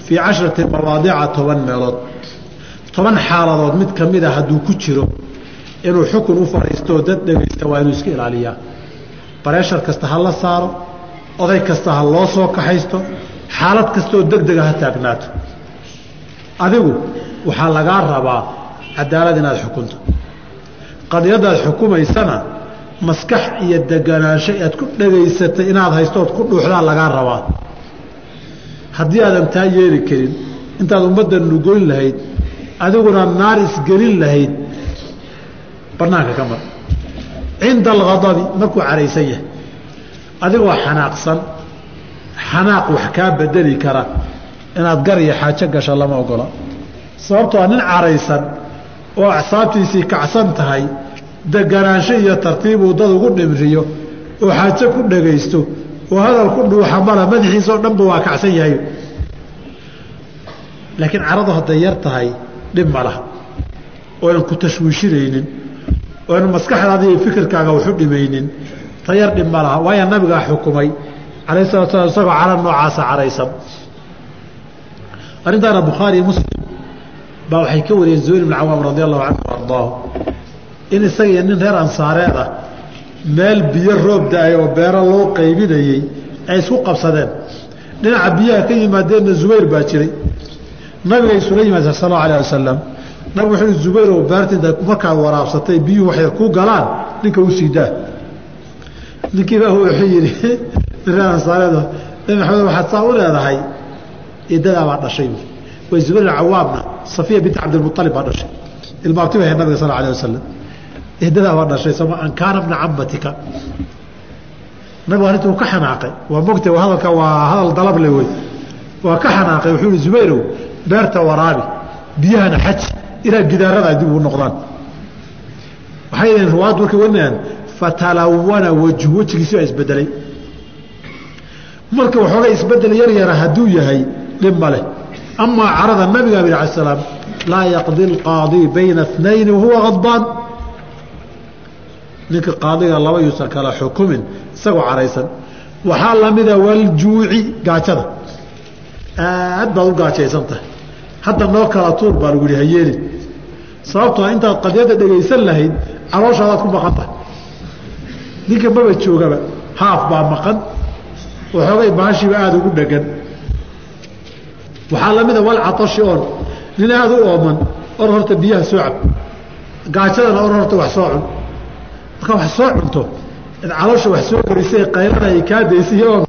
fii cashrati mawaadica toban meelood. Toban xaaladood mid ka mida hadduu ku jiro inuu xukun u fadhiistooo dad dhegaysta waa inuu iska ilaaliyaa. Bareeshar kasta ha la saaro oday kasta ha loo soo kaxaysto xaalad kastaoo deg dega ha taagnaato adigu waxaa lagaa rabaa cadaalad inaad xukunto. Qadiyadaad xukumaysana maskax iyo deganaansho aad ku dhegaysatay inaad haystood ku dhuuxdaa lagaa rabaa. Haddii aadan taa yeeli karin intaad ummadda nugoyn lahayd adiguna naar isgelin lahayd bannaanka ka mar cinda alghadabi markuu caraysan yahay adigoo xanaaqsan. Xanaaq wax kaa bedeli kara. Inaad gar iyo xaajo gasho lama ogola. Sababtoo nin caraysan oo acsaabtiisii kacsan tahay deganaansho iyo tartiibuu dad ugu dhimriyo oo xaajo ku dhagaysto oo hadal ku dhuuxa mala madaxiisao dhanba waa kacsan yahay. Laakiin caradu hadday yar tahay dhib ma laha. Oonan ku tashwiishinaynin oonan maskaxdaada iyo fikirkaaga waxu dhimaynin. Ta yar dhib laha waayaa nabigaa xukumay. Calayh salatu slam isagoo cara noocaasa caraysan. Arrintaana bukhaari iyo muslim baa waxay ka wariyeen zubayr ibn cawaam radi allahu canhu ardaahu. In isaga iyo nin reer ansaareed ah meel biyo roob da'ay oo beero loo qaybinayey ay isku qabsadeen. Dhinaca biyaha ka yimaadeenna zubayr baa jiray. Nabiga isula yimaadeen sal allau alah wasalam nabigu wuxuu i zubayr oo beertinta markaad waraabsatay biyuhu waxay ku galaan ninka u siidaa ninkiiba wuxuu yidhi ansaareeda nabi maxamed waxaad saa u leedahay eedadaa baa dhashay. Way zubayr cawaamna safiya binti cabdilmualib baa dhashay. Ilmaabtiba ahayd nabiga sal alah wasalam eedadaa baa dhashay sama an kaana bna cambatika. Nabigu arrintuu ka xanaaqay. Waa mogta hadalka waa hadal dalable wey. Waa ka xanaaqay wuxuu yihi zubayrow beerta waraabi biyahana xaj ilaa gidaaradaa dib u noqdaan. Waxay yidhaheen ruwaad markay warinayaan fatalawana wajhu wejigiisi baa isbedelay. Marka waxoogay isbeddel yar yara hadduu yahay dhib ma leh. Amaa carada nabiga bi ala salaam laa yaqdi alqaadi bayna اnayni wahuwa adbaan ninka qaadiga laba yuusan kala xukumin isagoo caraysan. Waxaa lamida waljuuci gaajada. Aad baad u gaajaysan tahay. Hadda noo kala tuur baa lagu yihi hayeelin sababtoo intaad qadyada dhegaysan lahayd calooshaadaad ku maqan tahay. Ninka maba joogaba haaf baa maqan waxoogay baashiiba aada ugu dhegan. Waxaa lamida walcatashi oon nin aada u ooman or horta biyaha soo cab. Gaajadana or horta wax soo cun. Markaa wax soo cunto caloosha wax soo korisay qaylana ay kaa daysay oon